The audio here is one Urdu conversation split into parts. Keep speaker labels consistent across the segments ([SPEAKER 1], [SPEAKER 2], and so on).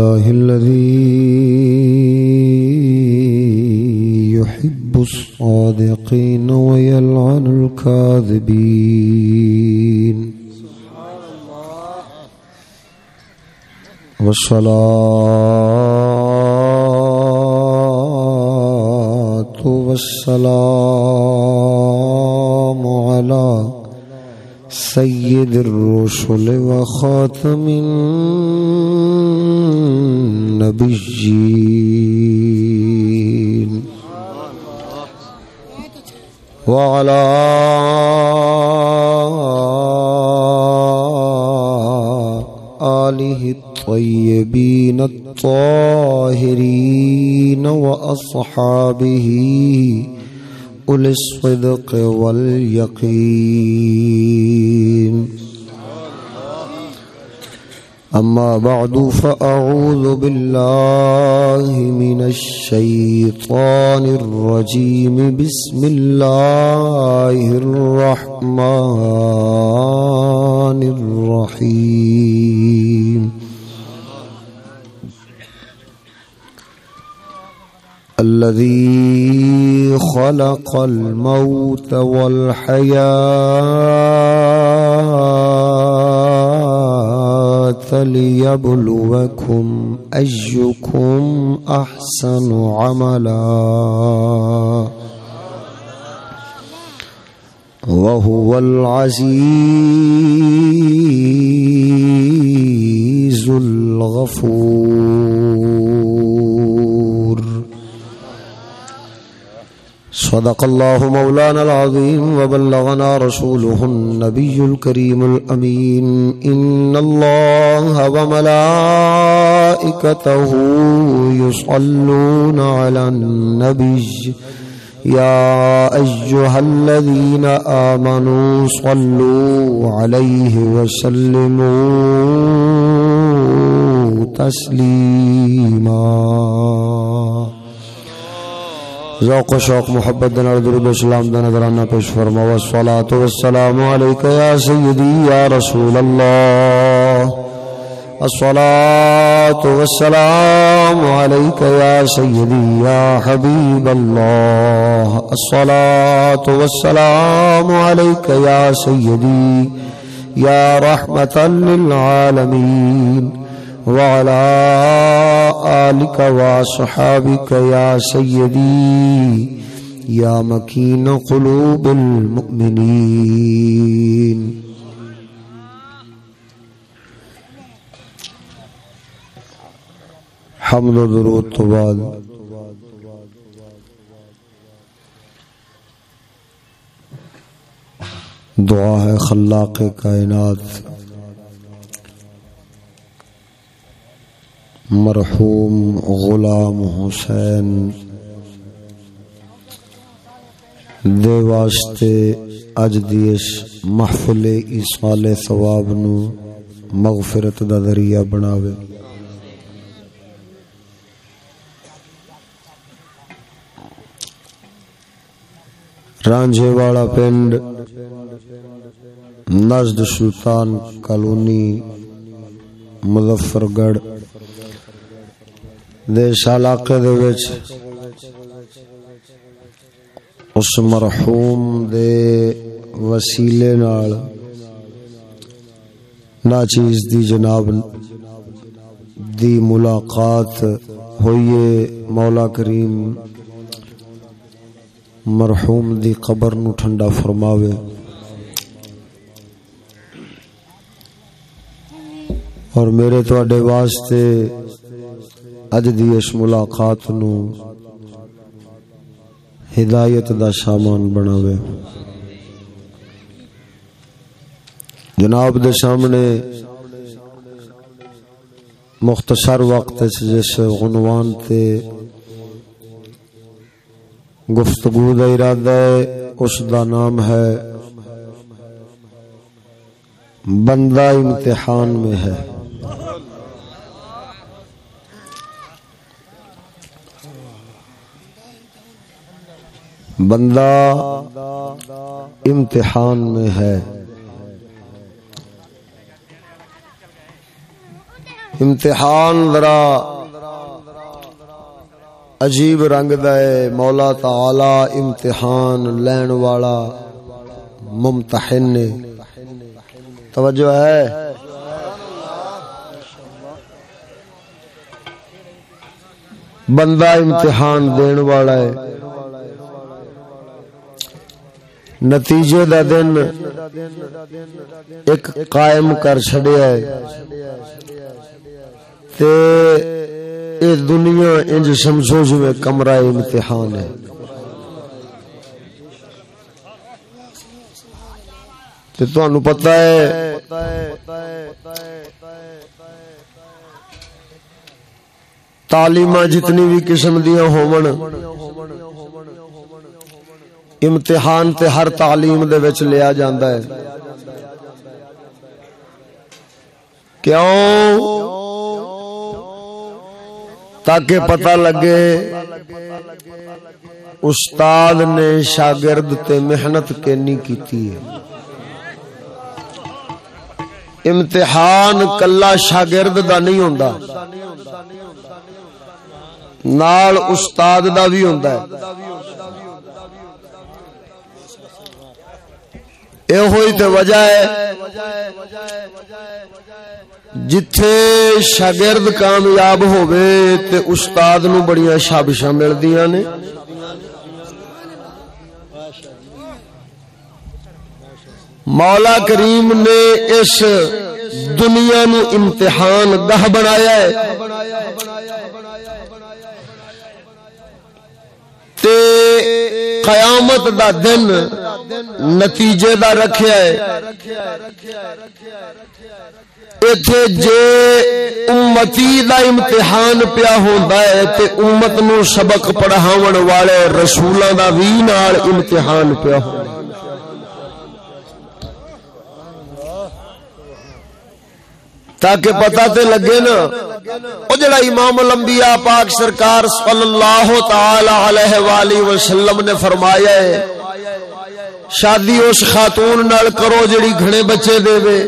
[SPEAKER 1] الله الذي يحب الصادقين ويلعن الكاذبين. والصلاة والسلام على سيد الرسل و وخاتم النبيين وعلى آله الطيبين الطاهرين وأصحابه أولي الصدق واليقين. أما بعد فأعوذ بالله من الشيطان الرجيم. بسم الله الرحمن الرحيم. الذي خلق الموت والحياة ليبلوكم أيكم أحسن عملا. وهو العزيز الغفور. صدق الله مولانا العظيم وبلغنا رسوله النبي الكريم الأمين. إن الله وملائكته يصلون على النبي. يا أيها الذين آمنوا صلوا عليه وسلموا تسليما. ذوق و شوق، محبت دن اور درود و سلام دن نظرانہ پیش فرما، والصلاة والسلام علیکہ یا سیدی، یا رسول اللہ۔ الصلاة والسلام علیکہ یا سیدی، یا حبیب اللہ۔ الصلاة والسلام علیکہ یا سیدی، یا رحمتا للعالمین۔ وعلى آلك وصحابك يا سيدي، يا مكين قلوب المؤمنين. حمد و درود تو بعد. دعا ہے خلاق کائنات. مرحوم غلام حسین۔ دے واسطے اج دی اس محفل ایصال ثواب نو مغفرت دا ذریعہ بناوے۔ رانجھے والا پنڈ نزد سلطان کالونی مظفر گڑھ دیش علاقے دے وچ اس مرحوم دے وسیلے نال ناچیز دی جناب دی ملاقات ہوئیے مولا کریم مرحوم دی قبر نو ٹھنڈا فرماوے۔ اور میرے تواڈے واسطے اج دی اس ملاقات نو ہدایت دا سامان بناوے۔ جناب دے سامنے مختصر وقت جس عنوان تے گفتگو دا ارادہ ہے، اس دا نام ہے بندہ امتحان میں ہے۔ بندہ امتحان میں ہے۔ امتحان ذرا عجیب رنگ دے مولا تعالی امتحان لین والا ممتحن توجہ ہے۔ بندہ امتحان دین والا ہے۔ نتیجے دا دن ایک قائم کر چڑیا ہے۔ تے اے دنیا انج سمجھو جو میں کمرہ امتحان ہے۔ تے تو انو پتہ ہے تعلیمہ جتنی بھی قسم دیا ہومن امتحان تے ہر تعلیم دے وچ لیا جاندا ہے۔ کیوں؟ تاکہ پتہ لگے استاد نے شاگرد تے محنت کینی کیتی ہے۔ امتحان کلا شاگرد دا نہیں ہوندا۔ نال استاد دا بھی ہوندا ہے۔ اے ہوئی تے وجہ ہے جتھے شاگرد کامیاب ہوئے تے استاد نو بڑیاں شابشاں ملدیاں نے مولا کریم نے اس دنیا نو امتحان دہ بنایا ہے تے قیامت دا دن نتیجے دا رکھیا ہے۔ ایتھے جے امتی دا امتحان پیا ہوندا ہے تے امت نو سبق پڑھاون والے رسولاں دا وی نال امتحان پیا ہوندا ہے۔ تاکہ پتہ تے لگے نا۔ او جڑا امام الانبیاء پاک سرکار صلی اللہ تعالی علیہ والہ وسلم نے فرمایا ہے شادی اس خاتون نال کرو جڑی گھنے بچے دے وے۔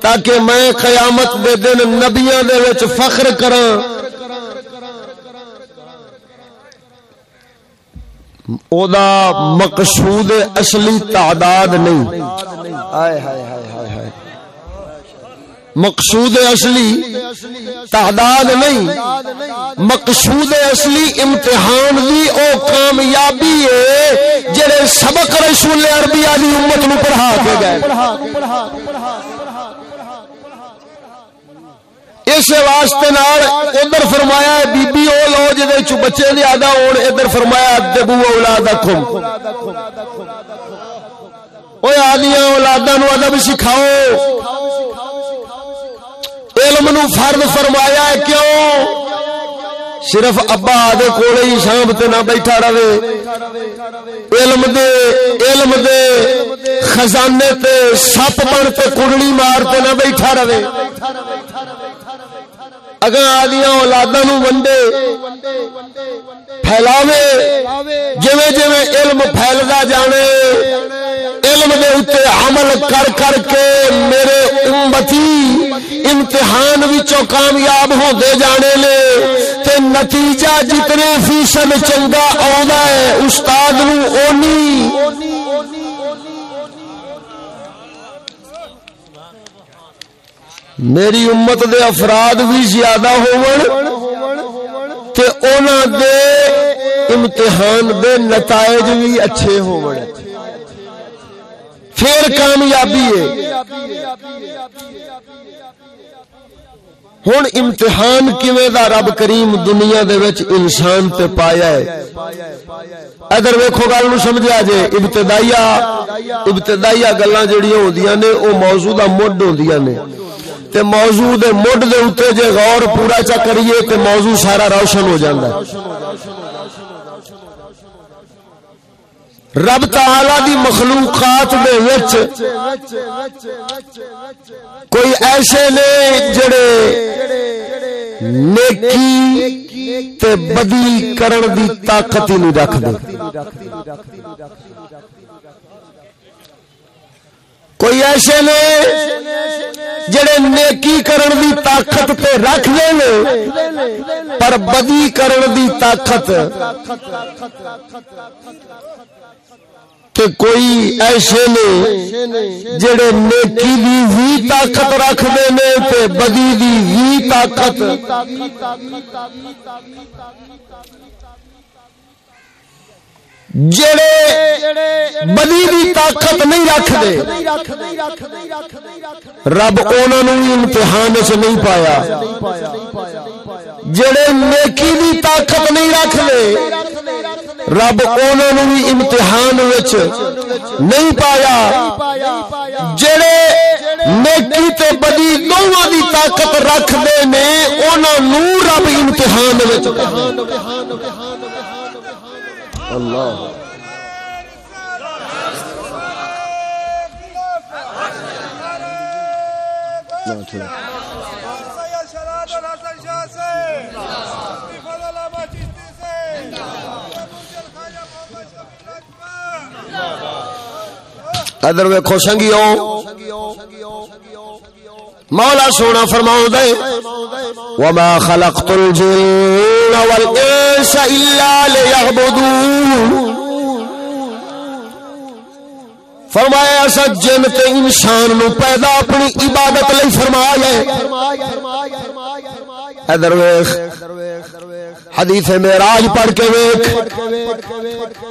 [SPEAKER 1] تاکہ میں قیامت دے دن نبیاں دے وچ فخر کراں۔ او دا مقصود اصلی تعداد نہیں۔ ہائے ہائے ہائے ہائے مقصود اصلی، تعداد نہیں۔ مقصود اصلی امتحان دی او کامیابی ہے، جڑے سبق رسول عربیہ دی امت نو پڑھا کے گئے۔ اس واسطے نال ادھر فرمایا ہے، بی بی او لو جے چ بچے زیادہ ہون، ادھر فرمایا دبو اولادکم۔ اوے آدیاں اولاداں نو ادب سکھاؤ۔ علم نو فرد فرمایا ہے کیوں؟ صرف ابا آدھے کولے ہی شام تے نہ بیٹھا رہے۔ علم دے علم دے۔ خزانے تے، سپ بن تے کڑڑی مار تے نہ بیٹھا رہے۔ اگر آدیاں اولاداں نو ونڈے، پھیلاوے، جویں جویں علم پھیلدا جانے علم دے اتے عمل کر کر کے میرے امتی امتحان وچوں کامیاب ہوندے جانے لے، تے نتیجہ جتنے فیصد چنگا آوندا ہے، استاد نو اونی میری امت دے افراد بھی زیادہ ہون تے اونا دے امتحان دے نتائج بھی اچھے ہون پھر کامیابی ہے۔ ہوں امتحان کیویں دا رب کریم دنیا دے وچ انسان تے پایا ہے۔ ادھر ویکھو گل نو سمجھا جے ابتدائیا ابتدائیا گلاں جڑیاں ہوندیاں نے، او موضوع دا مڈ ہوندیاں نے۔ تے موضوع دے مڈ دے اوتے جے غور پورا چا کریے تے موضوع سارا روشن ہو جاندا ہے۔ رب تعالی دی مخلوقات دے وچ کوئی ایسے نے جڑے نیکی تے بدی کرن دی طاقت ہی نہیں رکھ دے کوئی ایسے نے جڑے نیکی کرن دی طاقت تے رکھ لے پر بدی کرن دی طاقت کہ کوئی ایسے نے جڑے نیکی دی ہی طاقت رکھ دے نے تے بدی دی ہی طاقت۔ جڑے بدی دی طاقت نہیں رکھ دے رب انہوں امتحان سے نہیں پایا۔ جڑے نیکی دی طاقت نہیں رکھ دے رب انہوں بھی امتحان نہیں پایا۔ جڑے نیکی تے بدی دونوں دی طاقت رکھ دے نے انہوں رب امتحان وچ۔ اللہ۔ ادھر ویکو سنگیو۔ مولا سونا فرماؤ دے۔ وما خلقت الجن والانس الا ليعبدون۔ فرمایا ایسا جن تے انسان نو پیدا اپنی عبادت لئی فرمایا ادھر ویخ حدیث معراج پڑھ کے ویخ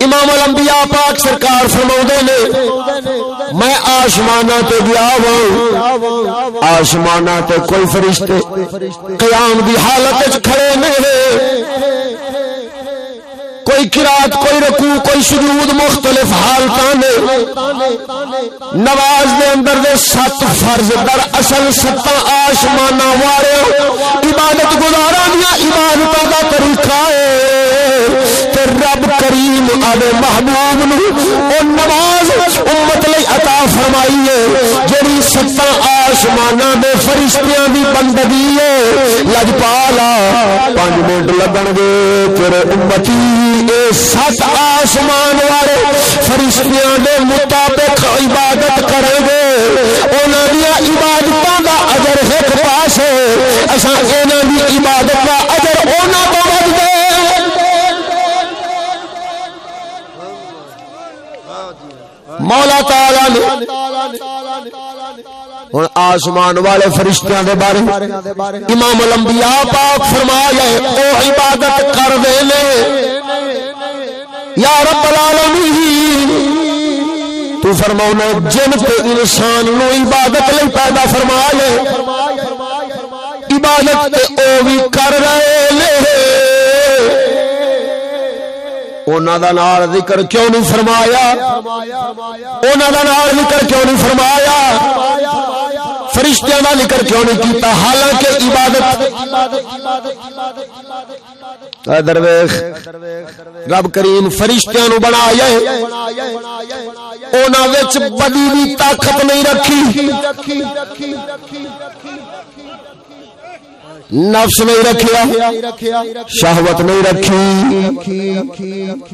[SPEAKER 1] امام الانبیاء پاک سرکار فرما نے، میں آسمانا تے گیا ہوں۔ آسمانا تے کوئی فرشتے قیام دی حالت وچ کھڑے نہیں کوئی کراط، کوئی رکوع، کوئی سجود، مختلف حالت نواز دے اندر دے سات فرض در اصل ستا آسمان والے عبادت گزارا دیا عبادت کا طریقہ ہے۔ رب کریم آدھے محبوب نو۔ او نواز امت لئی عطا فرمائی ہے جڑی ستا آسمان دے فرشتیاں دی بندگی ہے۔ لج پالا پانچ منٹ لگن گے، تیرے امتی اے سات آسمان والے فرشتیاں دے مطابق عبادت کریں گے۔ انہاں دی عبادتاں دا اجر ایک پاس ہے۔ اساں انہاں دی عبادت مولا تعالی نے ہوں آسمان والے فرشتیاں دے بارے امام الانبیاء پاک فرمایا او عبادت کر دے لے یا رب العالمین، تو فرماؤنا جن تے انسان نو عبادت لئی پیدا فرما لے عبادت تے او بھی کر رہے لے اونا دا نار ذکر کیوں نہیں فرمایا؟ اونا دا نار ذکر کیوں نہیں فرمایا؟ فرشتیاں کا ذکر کیوں نہیں کیتا؟ حالانکہ عبادت درویش، رب کریم فرشتیاں نو بنایا انہاں وچ بدی دی طاقت نہیں رکھی۔ نفس نہیں رکھیا، شہوت نہیں رکھی۔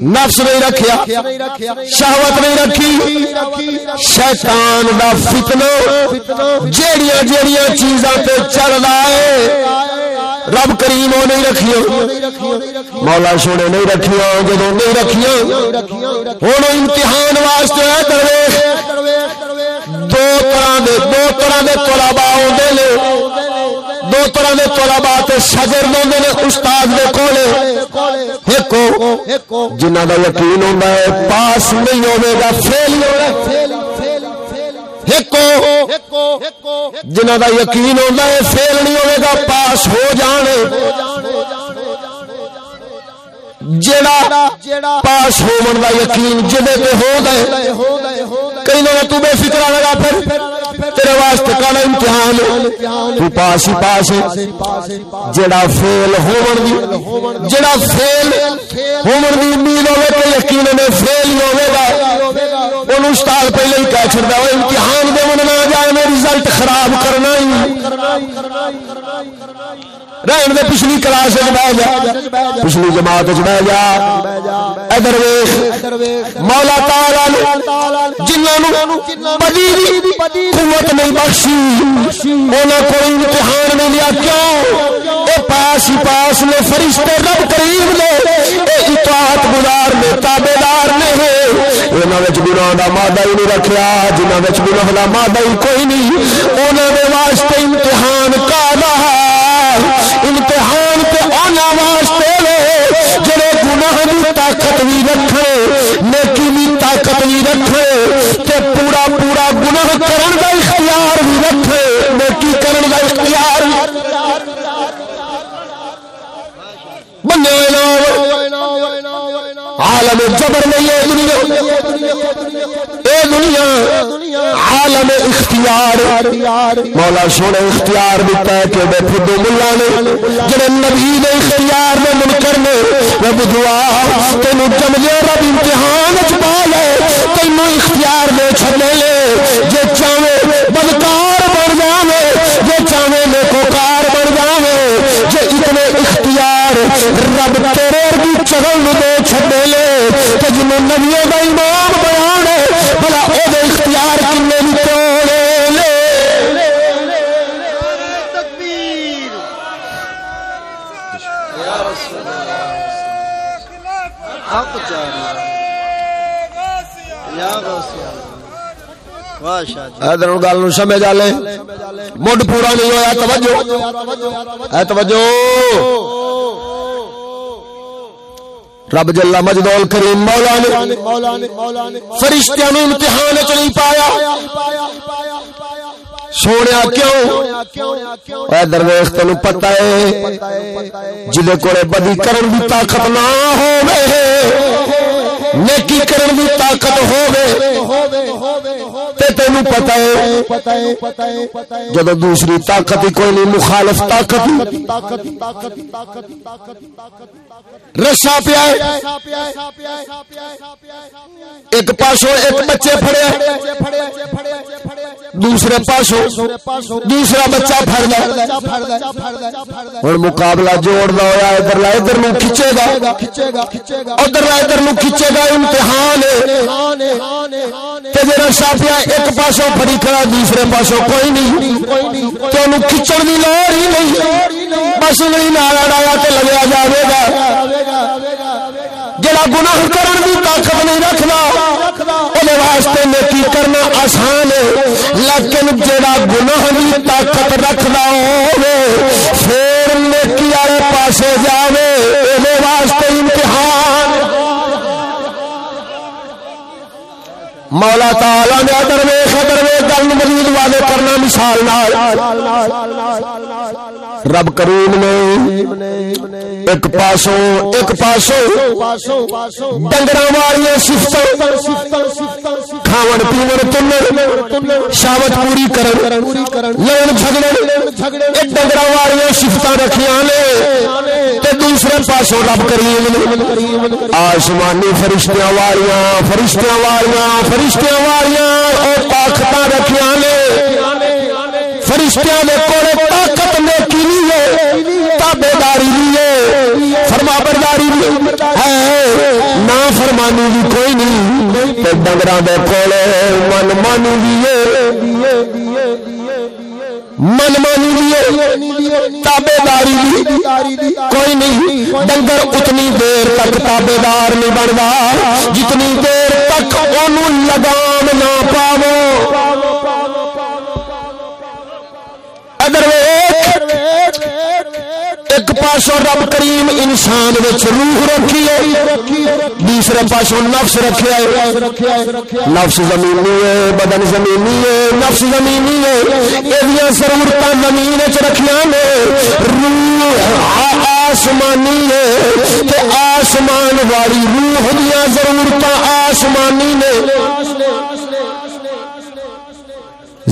[SPEAKER 1] نفس نہیں رکھیا، شہوت نہیں رکھی۔ شیطان دا فتنہ جیڑیاں جیڑیاں چیزاں تے چل رہا ہے، رب کریم وہ نہیں رکھیا۔ مولا سونے نہیں رکھیا جدو نہیں رکھیا۔ ہوں امتحان واسطے درویش، دو طرح دے دو طرح دے طلبا آتے دو طرح دے طلبا تے شاگرد نے، استاد دے کولے۔ ایکو جنہاں دا یقین ہوندا ہے، پاس نہیں ہوے گا، فیل ایکو جنہاں دا یقین ہوندا ہے، فیل نہیں ہوے گا، پاس ہو جانے جیڑا پاس ہون دا یقین جدے تے ہو گئے کئی نہ تو بے فکر لگا پھر۔ تیرے واسطے کالا امتحان تو پاس ہی پاس ہے۔ جڑا فیل ہون دی جڑا فیل ہون دی امید ہوے تے یقین میں فیل ہی ہوے گا۔ اون استاد پہلے ہی کہہ چھڑدا او امتحان دے من نہ جائے، میں رزلٹ خراب کرنا ہی۔ رہن دے پچھلی کلاس بہ جا۔ پچھلی جماعت بہ جا۔ ادھر مولا تالا جنہوں قوت نہیں بخشی انہوں کو امتحان نہیں لیا۔ کیوں؟ اے پاس ہی پاس نے فرشتے رب قریب نے، اے اطاعت گزار نے تابے دار نے۔ انہوں نے گناہ کا مادہ ہی نہیں رکھا جنہوں نے گناہ کا مادہ ہی کوئی نہیں۔ انہوں نے واسطے امتحان کا رہا واسطے لے جڑے گناہ دی طاقت بھی رکھے، نیکی دی طاقت بھی رکھے تے پورا پورا گناہ کرن دا اختیار بھی رکھے، نیکی کرن دا اختیار بنے عالم جبر نہیں ہے دنیا۔ اے دنیا، عالم اختیار۔ مولا سونے، اختیار دیتا ہے کہ بے فدو ملا نے جڑے نبی نے اختیار نے منکر نے رب دعا، تینو جمجے رب امتحان وچ پا لے، تینو اختیار دے چھڈے لے۔ جے چاہے بدکار بن جاوے، جے چاہے نیکوکار بن جاوے، جے اتنے اختیار رب تیرے دی چگل دے چھڈے لے کہ جنوں نبیوں دا امام ادھر گل سمجھ آ لے۔ مڈ پورا نہیں ہوا توجہ۔ توجہ۔ رب جلا مجدول کریم مولا نے فرشتیاں امتحان چ نہیں پایا۔ سونے کیوں؟ ادھر ویخ تین پتا ہے جی کو بدی کرن دی طاقت نہ ہو نیکی کرن دی طاقت تے تینو پتہ ہے۔ جب دوسری طاقت ہی کوئی نہیں، مخالف طاقت رسا پیا ایک پاسو ایک بچے پھڑے دوسرے پاسو دوسرا بچہ پھڑ لے ہوں مقابلہ جوڑ دا ہوا ادھر ادھر نو کھچے گا۔ ادھر لا ادھر نو کھچے گا، امتحان شاپیا ایک پاسوں پڑی کھڑا، دوسرے پاسوں کوئی نہیں۔ تو کھچڑ کی لوڑ ہی نہیں۔ بس نہیں نارا ڈایا تو لگیا جائے گا۔ جڑا گناہ کرن دی طاقت نہیں رکھنا وہ واسطے نیکی کرنا آسان ہے۔ لیکن جڑا گناہ دی طاقت رکھنا ہو پھر نیکی والے پاسے مولا تعالی نے درویش درویش گل مزید والے کرنا مثال رب کریم نے ایک پاسو ایک پاسو ڈنگر والی سفت کھاون پیون تن شاوت پوری کرن لین جھگڑے ایک ڈنگر والی سفت رکھیا نے دوسرے پاسو رب کریم آسمانی فرشتیاں والیاں فرشتیاں والیاں فرشتیاں والیاں طاقت رکھیا نے۔ فرشتیاں دے کول طاقت لیے تابے داری لیے فرما برداری بھی ہے۔ نا فرمانی بھی کوئی نہیں ڈنگر دے کول من مانی لیے من مانی تابے داری کوئی نہیں۔ ڈنگر اتنی دیر تک تابے دار نہیں بنتا جتنی دیر تک ان لگام نہ پاو ادر ایک پاسو رب کریم انسان روح رکھی ہے، دوسرے پاسو نفس رکھا ہے۔ نفس زمینی ہے، بدن زمینی ہے، نفس زمینی ہے۔ یہ ضرورت زمین چ رکھیا نے۔ روح آسمانی ہے آسمان والی روح دیا ضرورت آسمانی نے۔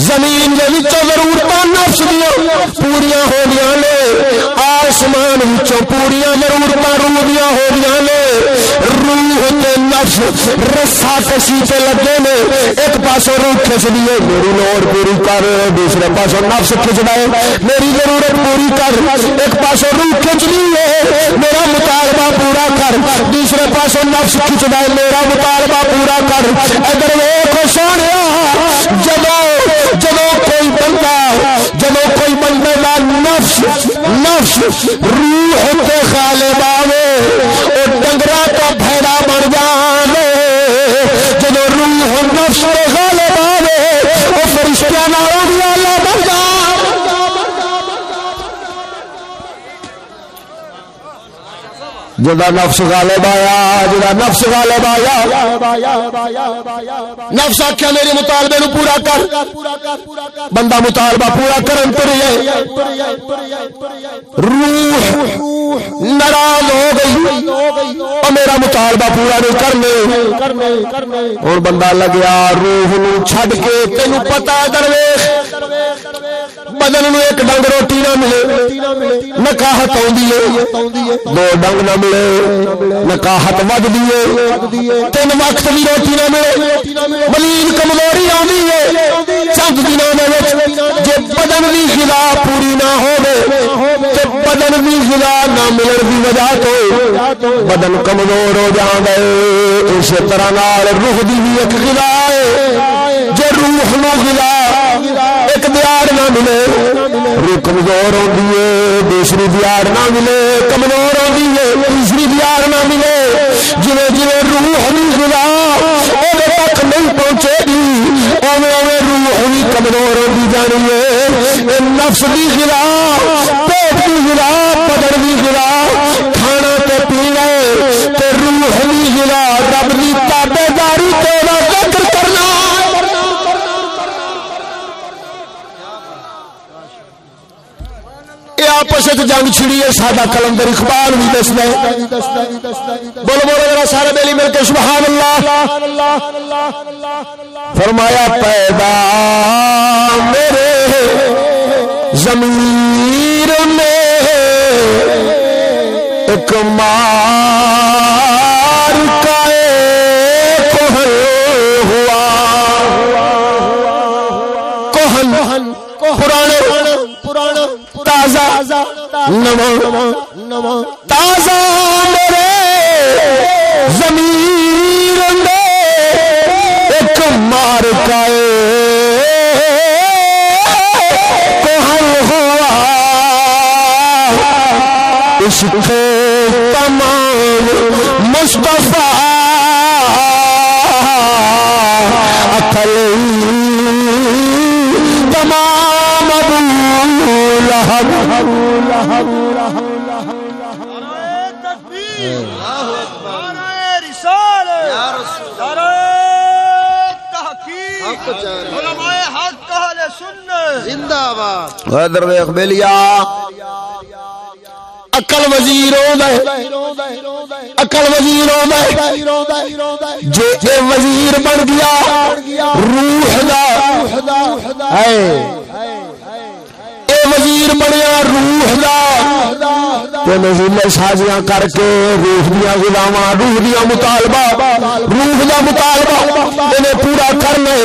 [SPEAKER 1] زمین ضرورت نفس دیا پوریا ہو گیا نے۔ آسمان پوریا ضرورت روح دیا ہو گیا نے۔ روح تے نفس رسا کشی تے لگے نے۔ ایک پاسوں روح کھچ دیے میری لوڑ پوری کر۔ دوسرے پاسوں نفس کھچ دے میری ضرورت پوری کر۔ ایک پاسوں روح کھچ لیے میرا مطالبہ پورا کر۔ دوسرے پاسوں نفس کھچ دے میرا مطالبہ پورا کر۔ ادھر وہ سونے جب نہیں بنتا جب کوئی بندے کا نفس نفس روح کے خالے باوے اور ڈنگرا تو جدا نفس غالب آیا جدا نفس غالب آیا۔ نفس آخیا میرے مطالبے نو پورا کر۔ بندہ مطالبہ پورا کرن تر روح ناراض ہو گئی۔ اور میرا مطالبہ پورا نہیں کرنے۔ اور بندہ لگیا، روح نو چھڈ کے تینوں پتا درویش۔ بدن نو ایک ڈنگ روٹی نہ ملے نکاہت آدھی دو ڈنگ نہ ملے نکاہت وج دیے تین وقت بھی روٹی نہ ملے ملیل کمزوری آدھی ہے چند دنوں جی بدن کی غذا پوری نہ ہو بدن کی غذا نہ ملن کی وجہ تو بدن کمزور ہو جانا اس طرح روح کی بھی ایک غذا ہے جو روح نو غذا نہ ملے روح کمزور ہوتی ہے دوسری دیار نہ ملے کمزور ہوتی ہے تیسری دیار نہ ملے جی جی روح بھی گلا تک نہیں پہنچے گی اوے اوے روح بھی کمزور ہوتی جانی ہے نفس بھی گلا آپس جنگ چھڑی ہے، ساڈا کلندر اقبال بھی دستا ہے۔ بولو بولو میرا سارے بیلی مل کے، سبحان اللہ۔ فرمایا، پیدا میرے زمیر میں ایک مار تازہ تازہ میرے زمین ایک مار کا ہوا۔ اس کو تمام مصطفیٰ ادھر ویخ بلیا اکل وزیر اکل وزیر جے جی وزیر بن گیا، روح دا، اے وزیر بنیا، روح دا نظیلے سازیاں کر کے روح دیا گلاوا روح دیا مطالبہ، روح دا مطالبہ انہیں پورا کرنا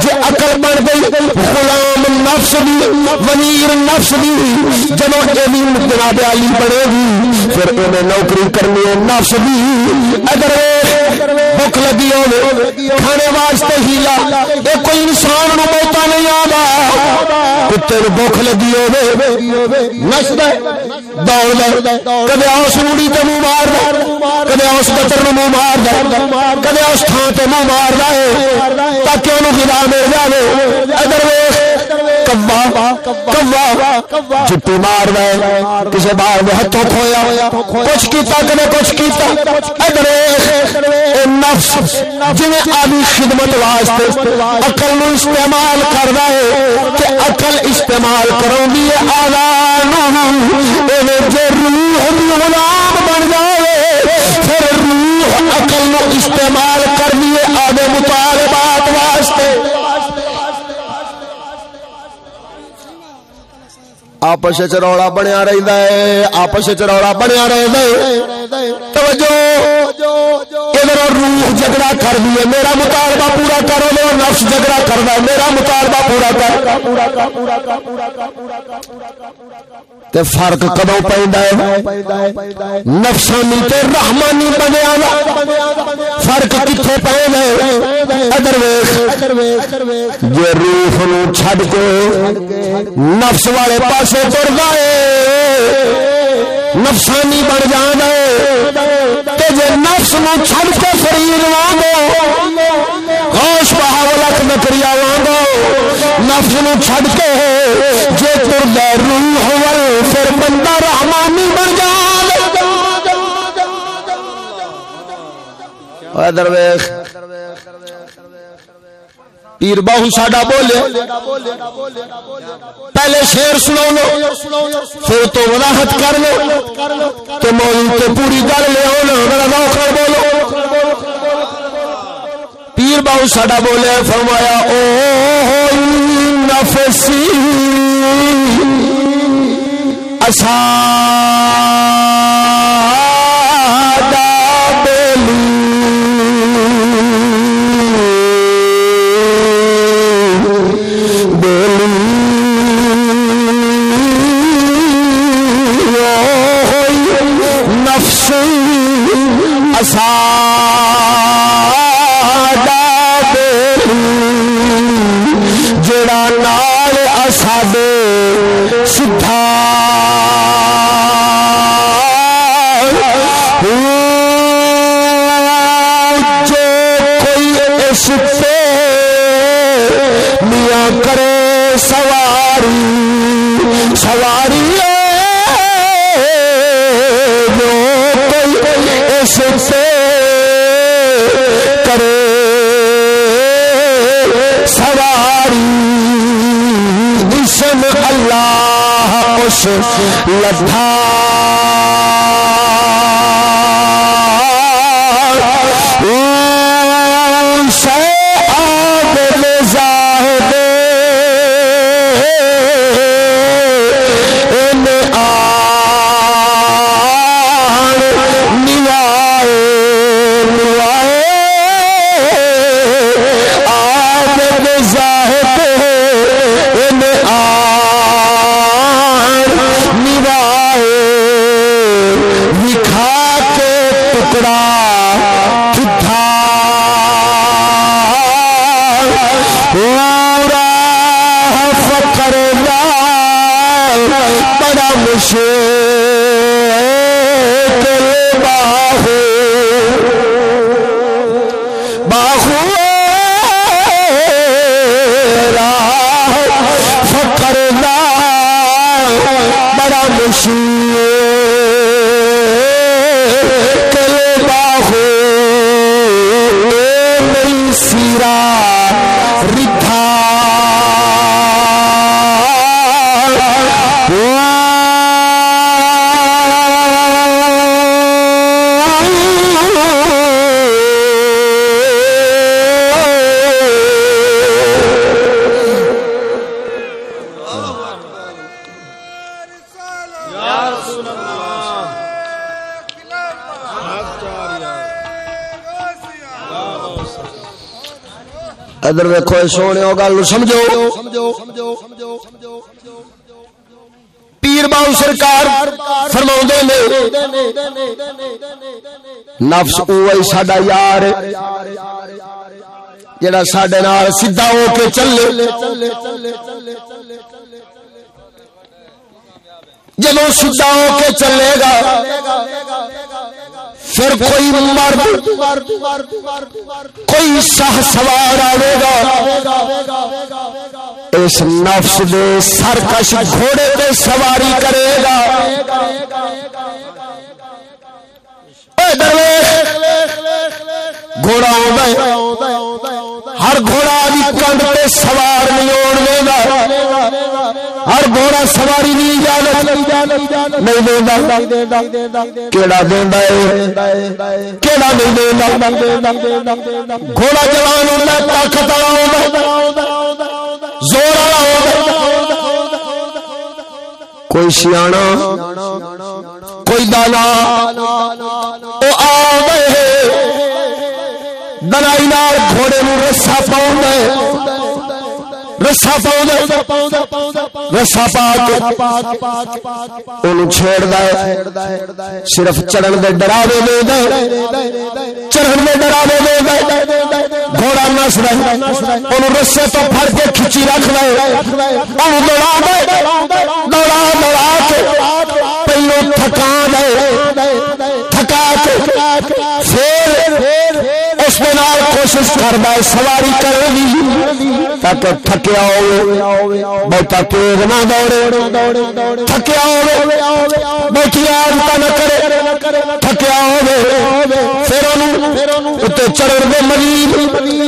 [SPEAKER 1] جی اکل بن گئی، غلام نفس بھی وزیر نفس بھی۔ جب یہ جناب علی بنے گی، پھر انہیں نوکری کرنی ہے نفس بھی۔ اگر بھوک لگی ہو کھانے واسطے ہی لا یہ کوئی انسان نو موتا نہیں آتا کتے نو بھوک لگی نسد دوڑ کدے اس روڑی تے منہ مار دے کدے اس بچر نو منہ مار دے کدے اس تھان تے منہ مار دے تاکہ انہوں غذا مل جائے ادھر جٹی مار دے کسی بار میں ہاتھوں کھویا، کچھ کیتا کدے کچھ کیتا۔ ادھر نفس جی آدمی خدمت واسطے اقل نو استعمال کر رہا ہے، کہ اقل استعمال کرو گی آلان جو روح دی غلام بن جائے پھر روح اقل نو استعمال کر دیے آپس رولا بنیا رہتا ہے آپس رولا بنیا رہتا ہے۔ توجہ! ادھر روح جگڑا کر دیے میرا مطالبہ پورا کرو لو نفس جگڑا کرنا میرا مطالبہ پورا کر۔ تے فرق کدو پہ نفسانی تے رحمانی بنیا فرق کتنے پہ ادھر جی روح نو چھڈ کے نفس والے پاسے تر گئے نفسانی بن جانا جی نفس نو چھڑ کے شریر وانگو ہوش بہاولت نکری وانگو نفس نو چھڑ کے جے تر روح ول پھر بندہ رحمانی بن جا درویش پیر باہو ساڈا بولے۔ پہلے شیر سنو لو، پھر تو وضاحت کر لو تو مولی تو پوری گل لے آؤ میرا نوکر بولو۔ پیر باہو ساڈا بولے، فرمایا، او نفسی اصا ادھر ویکو سونے گل سمجھو۔ پیر باؤ سرکار فرما نفس ساڈا یار جڑا سڈے سیدھا ہو کے چلے۔ جب سیدھا ہو کے چلے گا پھر کوئی مرد کوئی سہ سوار آئے گا اس نفس دے سرکش گھوڑے دے سواری کرے گا۔ گھوڑا ہر گھوڑا بھی کنڈ پہ سوار نہیں اوڑ گا ہر گھوڑا سواری نہیں جانا نہیں دینا کیڑا دیندا دینا کیڑا نہیں دینا گھوڑا جوان ہوتا طاقت والا ہوندا زور والا ہوندا کوئی سیاح کوئی دانا وہ آ دلائی نال گھوڑے نو رسا پاوندا پاؤں رسا پاؤں رسا پا کے چھیڑ دے صرف چڑھن دے ڈراوے دے دے، چڑھن دے ڈراوے دے دے، گھوڑا نس رہے رسے تو پھڑ کے کھچی رکھ دے دوڑا دے، دوڑا دوڑا کے پہلو تھکا دے، تھکا کے پھر اس کوشش کرتا ہے سواری کرے تاکہ تھکیا ہو بہتا تیز نہ دوڑے، تھکیا ہو بیٹھی آدت نہ کرے تھکیا ہو پھر انہوں چڑھ دے مریض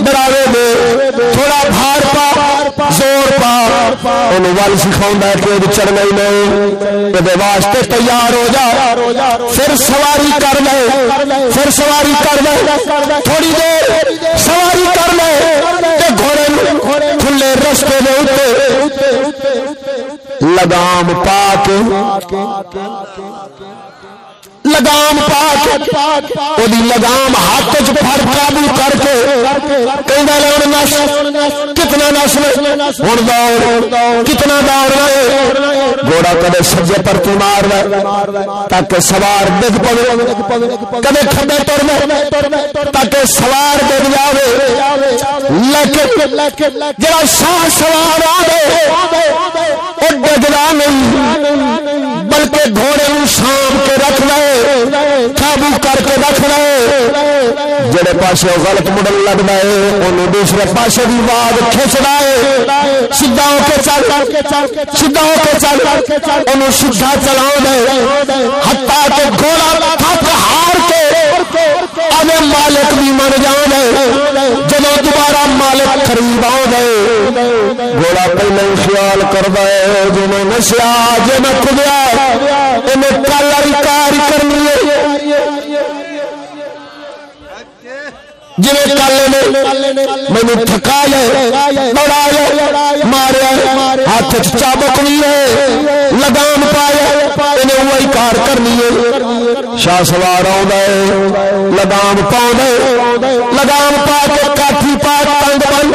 [SPEAKER 1] ڈراوے دے تھوڑا بھار پا زور پا انہوں ول سکھاؤں کہ چڑھنا ہی نہیں یہ واسطے تیار ہو جا پھر سواری کر لے پھر سواری کر لے تھوڑی دیر سواری کر لے تے گھوڑے کھلے رستے لگام پا کے لگام پا کے لگام ہاتھ چ پھڑ قابو کر کے نس، کتنا نس ہوں دوڑ، کتنا دور دوڑ گوڑا کدے سجے پرتی مار تاکہ سوار ڈگ پوے، کدے کھڈے تر تاکہ سوار ڈگ جائے جڑا شاہ سوار آ ڈگلا نہیں، بلکہ گھوڑے سام کے رکھ لے، قابو کر کے رکھ رہے جڑے پاسے غلط مڈل لگتا ہے انہوں دوسرے پاسے بھی واد کھچنا ہے سیدھا ہو کے چل، سیدھا ہو کے چل انہوں سیدھا چلا دے۔ ہتا کے گھوڑا تھک ہار کے ابے مالک بھی مر جان جب دوبارہ مالک قریب آ گئے گھوڑا پہلے خیال کرتا ہے جی میں نسیا جی میں کھدیا، انہیں کل کار کرنی جی مینو تھکا ماریا ہاتھ چابک بھی ہے، لگام پایا انہیں وہی کار کرنی ہے۔ شاہ سوار آ لگام پا لگام پا کے کافی پا تنگ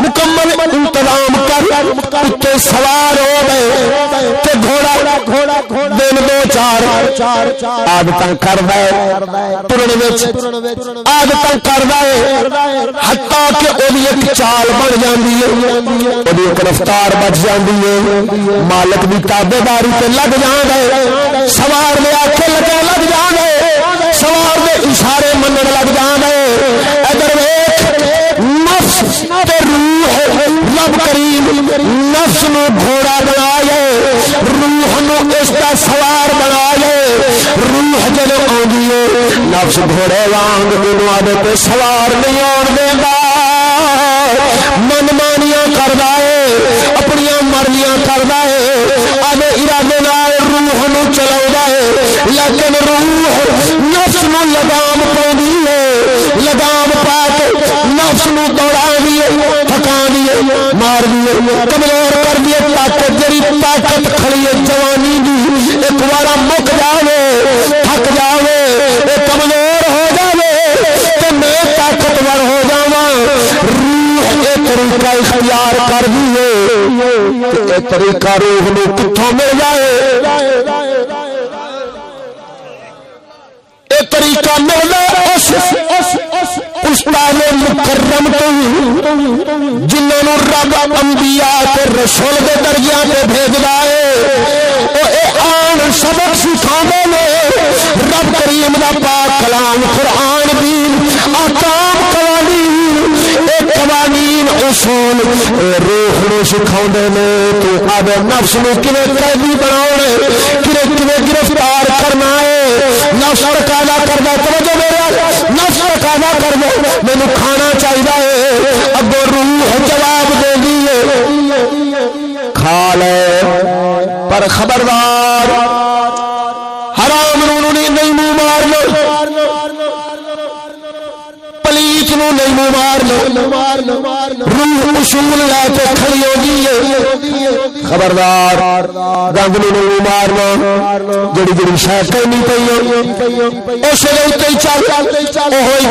[SPEAKER 1] مکمل انتظام کر سوار ہو گئے گھوڑا گھوڑا دن دو چار آدت کر آدت کر ہتا کہ ایک چال بن جاتی ہے ایک رفتار بچ جاتی ہے مالک بھی تابے داری سے لگ جان سوار میں آخ لگے لگ جان سوار میں اشارے من لگ جان ادھر نفس روح رب کریم نفس نو گھوڑا بنا روح نو اس کا سوار بنا روح جلو آگی نفس گھوڑے وانگ انہوں آدھے پہ سوار نہیں آن من مانیاں کر اپنی مرنیاں کر دائے آدھے ارادے نال روح نو چلاؤ لیکن روح نفس نو لگام پاؤں ہے۔ لگام پا کے نفس نو دوڑا دیے تھکا دیے مار دیے کمزور کر دیے طاقت جڑی طاقت کھڑی ہے جوانی دی ایک بار مک جاوے تھک جاوے کمزور ہو جاوے تو میں طاقتور ہو جاوا روح ایک طریقہ اختیار کر دیے طریقہ روح نو کتوں مل جائے طریقہ ملنا استاد مکرم تو جنہوں رب انبیاء کے رسول کے درجیا پہ بھیجنا ہے آن سبق سکھا نے رب کریم دا پاک کلام قرآن دین آکام قوانین۔ اے قوانین اصول، اے روح نو سکھا نے۔ تو اب نفس نو کنے قیدی بناؤ کنے کنے گرفتار کرنا ہے؟ نفس تقاضا کرنا توجہ نفس کر کرنا مینو کھانا چاہیے اگو روح جواب دے دیے کھا لے۔ پر خبردار۔ نو مار لو روح اصول لے کے کھڑی ہو گئی خبردار گند نہیں مارنا جڑی جڑی شاید کرنی پی اس چل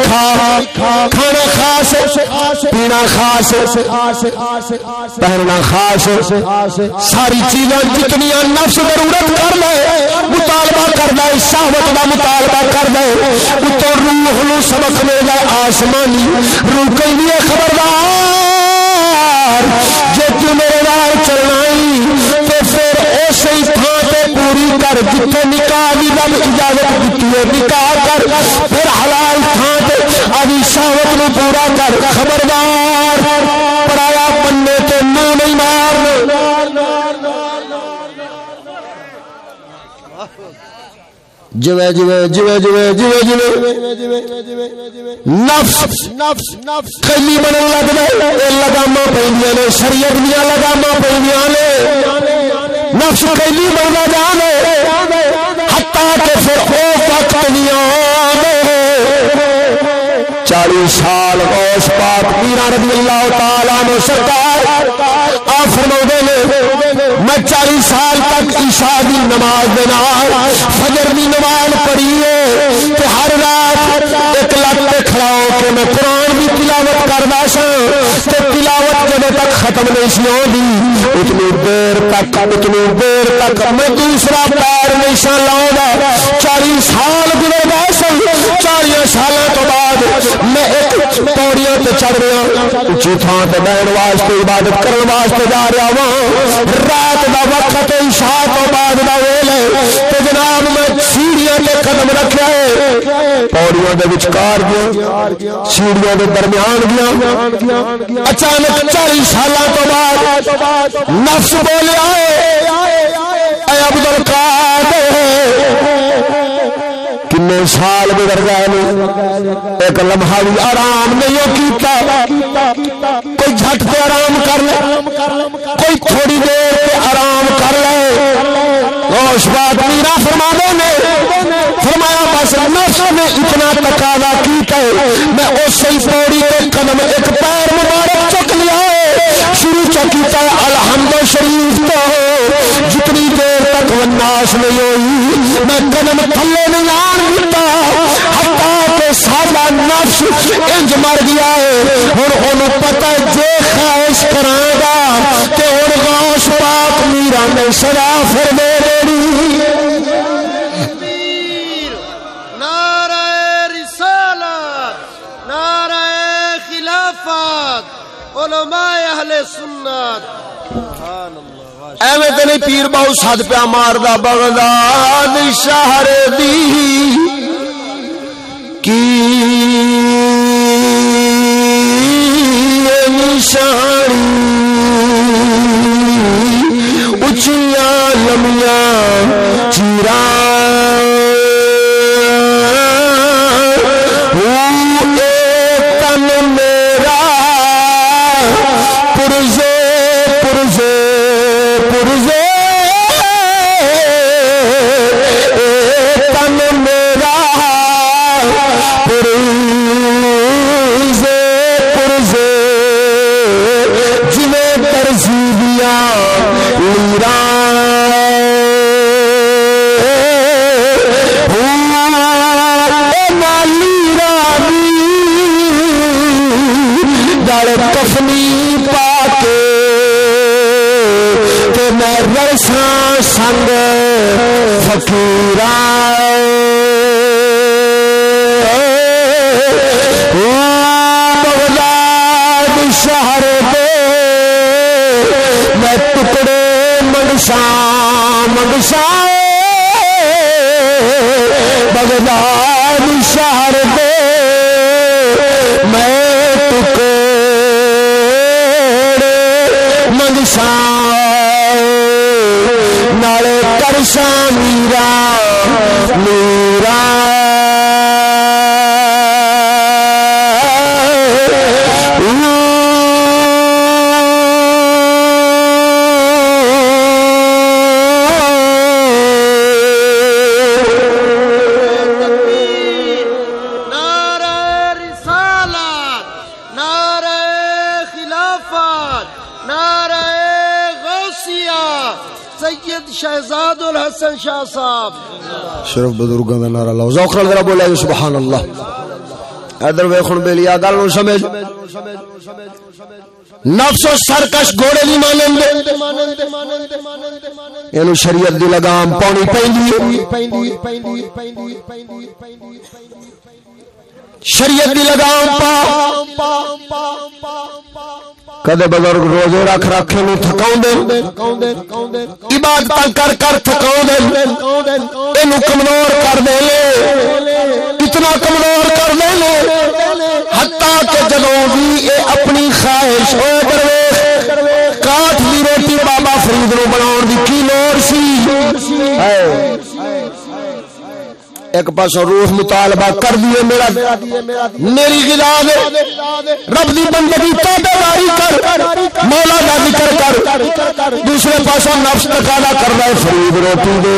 [SPEAKER 1] کھا، کھانا خاص، پینا خاص، پہننا خاص، ساری چیزاں جتنی نفس ضرورت کر لے، مطالبہ کر دے شہوت کا مطالبہ کر دے اتو روح نو سبق لے جائے، آسمانی روح لیے خبردار۔ جی تو میرے نال چلائی تو پھر اسی تھان پہ پوری کر جتنے نکاح بھی رب اجازت دیتی ہے، نکاح کر۔ پھر حلال تھان پہ ابھی شاوت میں پورا کر۔ خبردار۔ جوے جوے جوے جوے جوے جوے نفس نفس نفس خیلی بنن لگ گئے اے لگاما پیندیاں نے شریعت دیاں لگاما پیندیاں نے۔ نفس خیلی بندا جاندے حتا کہ پھر او وقت نہیں آندے چالیس سال غوث پاک میرا رضی اللہ تعالیٰ نے سرکار فرما نے، میں چالیس سال تک عشاء دی نماز دے فجر دی نماز پڑھی ہے کہ ہر رات ایک لٹ پہ کھڑا ہو کے میں قرآن دی تلاوت کردا سا تے تلاوت جب تک ختم نہیں سی ہوندی اتنی دیر تک، اتنی دیر تک میں دوسرا پیر نہیں سا لاؤں گا۔ چالیس سال گزر گئے سن، چالیس سالوں تو بعد میں ایک پوڑیاں تے چڑھ رہا اچھی تھان تے بہن واسطے عبادت کرن واسطے جا رہا ہوں رات دا وقت عشاء تو بعد دا ویل ہے تے جناب میں سیڑھیاں تے قدم رکھیا ہے پوڑیاں دے وچکار گیا سیڑھیاں دے درمیان گیا اچانک چالیس سالاں تو بعد نفس بولیا ہے اے عبد کنے سال گزر گئے ایک لمحہ بھی آرام نہیں کیتا۔ کوئی جھٹ پہ آرام کر لے۔ کوئی تھوڑی دیر پہ آرام کر لے۔ اس بات میرا فرما نے۔ فرمایا، بس نفس نے اتنا تقاضا کیتا ہے۔ میں اس سے پوڑی ایک قدم ایک پیر مبارک چک لیا شروع چکیتا ہے الحمد شریف تو جتنی دیر تک وہ نہیں ہوئی، میں قدم تھلے نہیں آن دیتا حتا کہ سارا نفس انج مر گیا ہے۔ ہن اونوں پتہ جے خواہش کراں گا کہ ہن غوث پاک میرا نے سزا پھر دے ایویں تو نہیں پیر بہو سد پیا ماردا، بغداد شہر دی۔ کی نشانی؟ اچیاں لمیاں چیران
[SPEAKER 2] بادشاہ
[SPEAKER 1] صرف بزرگوں کا نعرہ لاؤ. ذوق نال ذرا بولیا جی سبحان اللہ ادھر ویکھن بیلیا گل نو سمجھ. نفس و سرکش گھوڑے دی مانند اینو شریعت دی لگام پاونی پیندی شریعت دی لگام پا۔ کدے بزرگ روزے رکھ رکھ نو تھکاؤں دے عبادت کر کر تھکاؤں دے اینو کمزور کر دے لے۔ اتنا کمزور کر دے لے۔ حتیٰ کہ جدوں بھی اے اپنی خواہش ہو دروے کاٹ دی روٹی بابا فرید نو بناون دی کی لوڑ سی؟ اے ایک پاس روح مطالبہ کر دیے میرا میری غذا دے۔ رب دی بندگی تابعداری کر۔ مولا دا ذکر کر۔ دوسرے پاسوں نفس تقاضا کر رہا ہے فرید روٹی دے۔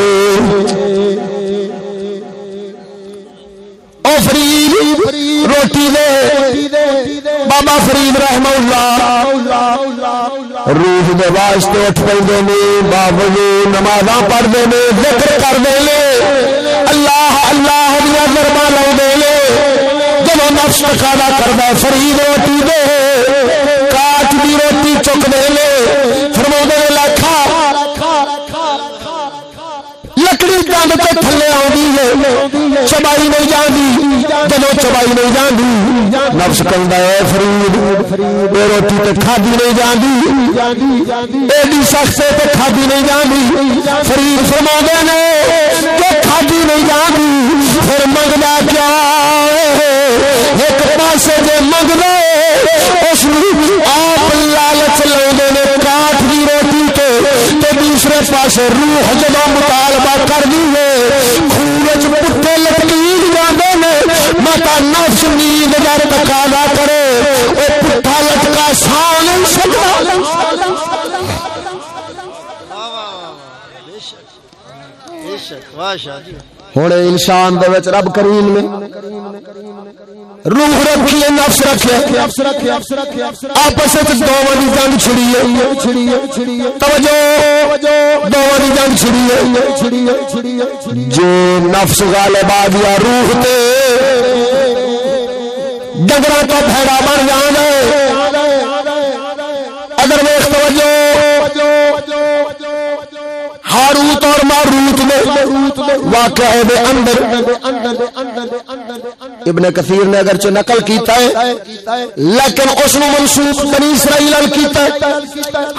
[SPEAKER 1] او فرید روٹی دے۔ بابا فرید رحم اللہ۔ روح دے واسطے اٹھ پے نے بابا جی نمازاں پڑھ دے نے ذکر کر دے لے اللہ دیا درما لاؤ دے لے۔ جب نفس تقاضا کردا فرید روٹی دے۔ کاٹ دی روٹی چک دے لے۔ فرما دے لکھا لکڑی دند تے تھلے آندی ہے۔ چبائی نہیں جاندی۔ جدو چبائی نہیں جاندی، نفس کہندا ہے، فرید، اے روٹی تے کھادی نہیں جاندی۔ ایڈی سخت تے کھادی نہیں جاندی۔ فرید فرماندے نے کہ نہیں جانی، پھر منگنا کیا ایک پاسے جی منگدا اس آپ لالچ لاؤندے کاٹ کی روٹی کے دوسرے پاسے روح جب مطالبہ کر دی ہوں انسان رب کریم نے روح رکھی نفس رکھے آپس جنگ چھڑی جنگ چھڑی جو نفس غالب آ گیا روح تے تو بھڑا بن جانا اگر ویکھ توجہ۔ ہاروت اور ماروت میں واقعہ دے اندر. ابن کثیر نے اگرچہ نقل کیتا ہے، لیکن اس نو منسوخ بنی اسرائیل ال کیتا ہے۔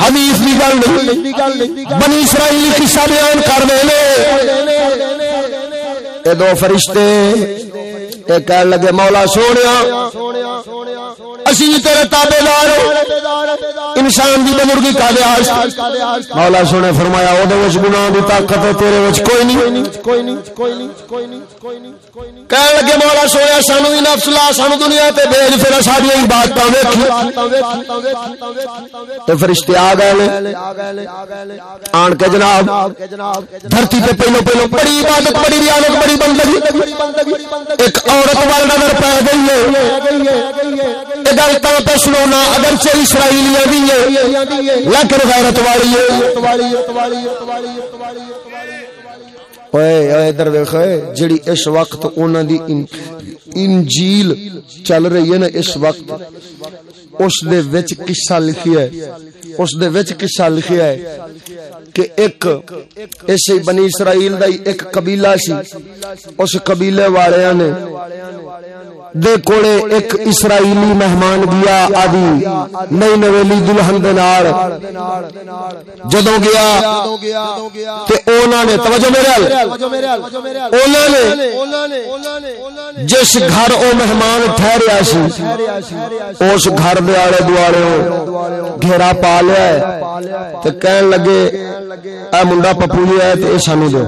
[SPEAKER 1] حدیث دی گل نہیں، بنی اسرائیل قصہ بیان کر دے لے۔ اے دو فرشتے، اے کہن لگے، مولا سونیا اسی بھی تیرے تابے دار انسان دی بزرگی کا دے مولا سونے فرمایا او دے وچ گناہ دی طاقت ہے، تیرے وچ کوئی نہیں کوئی نہیں کوئی نہیں کوئی نہیں کوئی نہیں۔ کوئی نہیں کہن لگے، مولا سویا، سانو دی نفس لا، سانو دنیا تے بھیج، پھر ساڈی عبادتاں ویکھی تے فرشتے آ گئے آن کے جناب، دھرتی تے پہلو پہلو بڑی عبادت، بڑی ریاضت بڑی بندگی۔ ایک عورت وال نظر پہ گئی ہے۔ اے گل تو پہ سنونا اگر سے اسرائیلیاں بھی ہے لیکن غیرت والی ہے۔ ادھر ویخ جڑی اس وقت انہوں دی انجیل چل رہی ہے نا اس وقت، اس دے وچ قصہ لکھیا ہے، اس دے وچ قصہ لکھیا ہے کہ ایک، ایسے بنی اسرائیل دا ایک قبیلہ سی، اس قبیلے والیاں نے دے کولے ایک اسرائیلی مہمان گیا آدی نئی نویلی دلہن دے نال۔ جدوں گیا، تے اونا نے، توجہ میرے حال اونا نے، جس گھر او مہمان ٹھہریا سی، اس گھر دے آلے دوارے ہو گھیرا پا لیا ہے۔ تے کہن لگے، اے منڈا پپو ہے تے اے سانو دو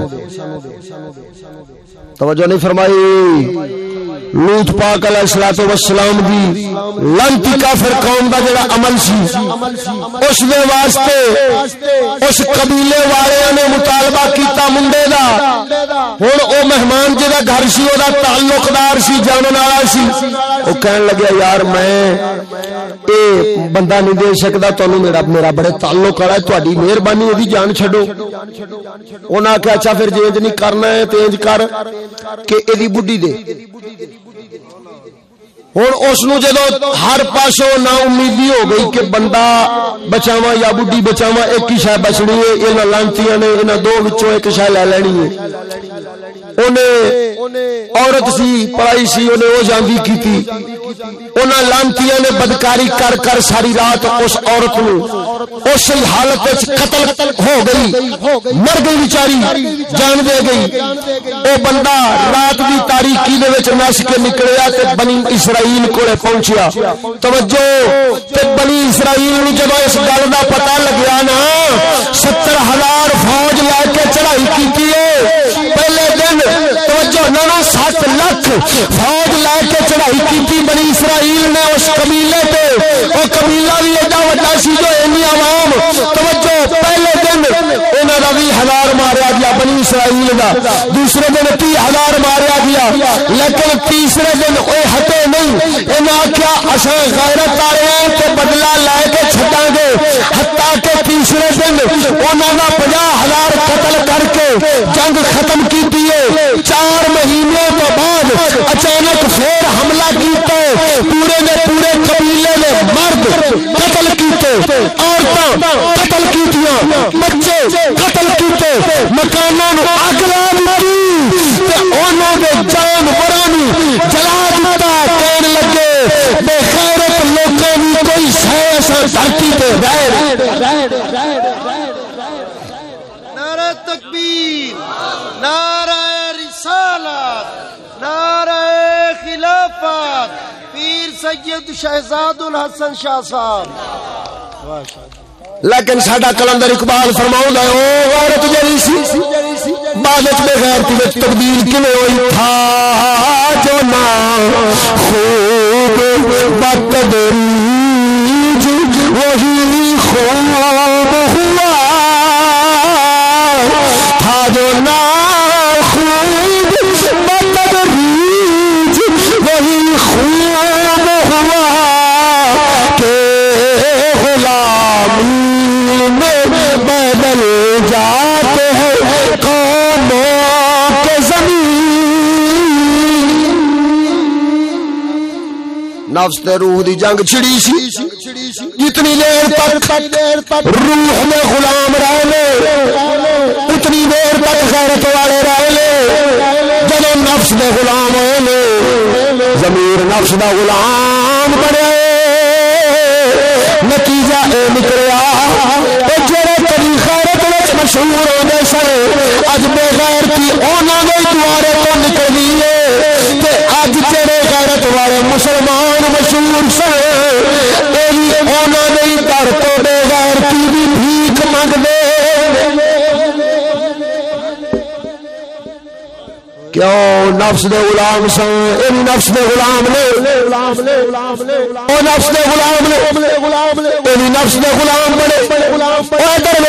[SPEAKER 1] توجہ نہیں فرمائی۔ لوت پاک علیہ الصلوۃ والسلام دی لانتی کافر قوم دا جڑا عمل سی، اس دے واسطے، اس قبیلے والے نے مطالبہ کیتا منڈے دا۔ ہن او مہمان جڑا گھر سی، او دا تعلق دار سی، جانن والا سی۔ او کہن لگا یار میں اے بندہ نہیں دے سکدا، تانوں میرا میرا بڑے تعلق والا ہے، تہاڈی مہربانی، اودی جان چھڈو۔ انہاں کہ اچھا پھر جینج نہیں کرنا ہے تینج کر کہ ایدی بڈھی دے۔ ہوں اس جدو ہر پاسوں نا امیدی ہو گئی کہ بندہ بچاوا یا بڈی بچاوا ایک ہی شہ بچنی ہے یہ لانتی نے انہوں دو ایک شہ لے لینی ہے عورت سی پڑھائی سی انہیں وہ جانگی کی تھی انہاں لانتیاں نے بدکاری کر کر ساری رات اس عورت نو اس حالت قتل ہو گئی۔ مر گئی بیچاری جان دے گئی۔ او بندہ رات دی تاریکی دے وچ نس کے نکلیا تے بنی اسرائیل کولے پہنچیا۔ توجہ تے بنی اسرائیل نو جب اس گل دا پتہ لگیا نا ستر ہزار فوج لے کے چڑھائی کی پہلے نو سات لاکھ فوج لے کے چڑھائی کی بنی اسرائیل نے اس قبیلے پہ۔ وہ قبیلہ بھی ایڈا وڈا سی جو اینی عوام، توجہ، پہلے دن انہوں کا بھی ہزار ماریا گیا بنی اسرائیل کا دوسرے دن تی ہزار ماریا گیا۔ لیکن تیسرے دن وہ ہٹے نہیں۔ انہیں آخیا اصل غیرت آ رہے ہیں کہ بدلا لے کے چھٹا گے۔ ہتا کے تیسرے دن انہوں نے پناہ ہزار قتل کر کے جنگ ختم کی چار مہینے تو بعد اچانک پھر حملہ کیتے پورے نے پورے قبیلے نے مرد قتل کیتے عورتیں قتل کیتیاں۔ بچے قتل کیتے، مکانوں نو اگ لا دیتی انہوں نے جانوروں جلا دیتا کہنے لگے، بے خیرت لوگوں نے کوئی شے ایسا دھرتی پہ
[SPEAKER 2] نعرہ تکبیر، نعرہ رسالت، نعرہ خلافت، پیر سید شہزاد الحسن شاہ صاحب۔
[SPEAKER 1] لیکن ساڈا کلندر اقبال فرماؤں ہے، او غیرت جڑی سی، بعد میں غیر وچ تبدیل کیویں ہوئی؟ تھا جو نا خوب بقدری وہی خوب نفس تے روح دی جنگ چھڑی سی۔ جتنی دیر تک روح میں غلام رہ لے، اتنی دیر تک غیرت والے رہ لے۔ جب نفس دے غلام ہوئے لے، ضمیر نفس دا غلام بنے۔ نتیجہ اے نکلے۔ مشہور ہوندے سن اج بے غیرتی انہاں دے دوارے تو نکلی ہے تے اج جڑے غیرت والے مسلمان مشہور سن۔ اے بھی انہاں دے در تو بے غیرتی دی بھیک منگدے کیوں نفس دے غلام سن؟ ان نفس دے غلام نے او نفس دے غلام نے ان نفس دے غلام بنے۔ او ادھر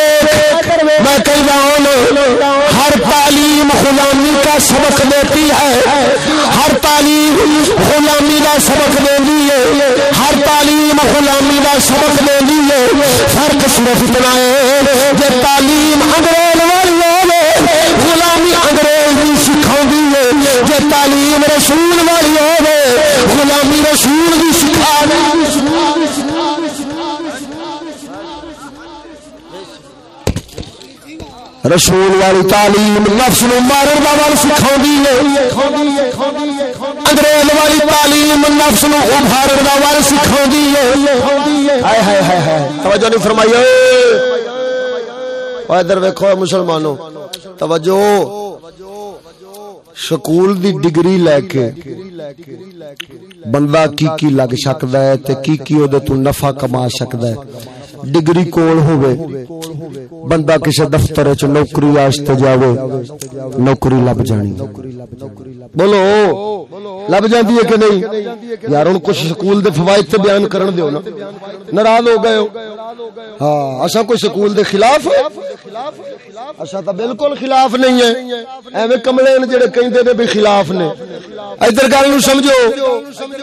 [SPEAKER 1] میں کہہ رہا ہوں، ہر تعلیم غلامی کا سبق دیتی ہے۔ ہر تعلیم غلامی کا سبق دیتی ہے۔ ہر تعلیم غلامی کا سبق دیتی ہے۔ فرق صرف اتنا ہے۔ کہ تعلیم انگریز والی ہوے غلامی انگریز کی سکھاؤ جی تعلیم رسول والی ہوے غلامی رسول کی سکھا رسول والی تعلیم نفس نو مارن دا ول سکھاوندی ہے۔ انگریز والی تعلیم نفس نو ابھارن دا ول سکھاوندی ہے۔ ہائے ہائے ہائے ہائے۔ توجہ نہیں فرمائی۔ اوے، ادھر ویکھو مسلمانوں۔ توجہ۔ سکول دی ڈگری لے کے۔ بندہ کی کی لگ سکتا ہے تے کی کی او دے تو نفع کما سکتا ہے ڈگری کول ہوے بندہ کسی دفتر چ نوکری واسطے جاوے نوکری لب جانی بولو لب جاندی ہے کہ نہیں یار ہوں کچھ سکول دے فوائد تے بیان کرن دیو نا ناراض ہو گئے ہو ہاں اسا کوئی سکول دے خلاف اچھا، اسا تا بالکل خلاف نہیں ہے۔ ایویں کملے نے جڑے کہندے نے بھی خلاف نے۔ ادھر گل نو سمجھو۔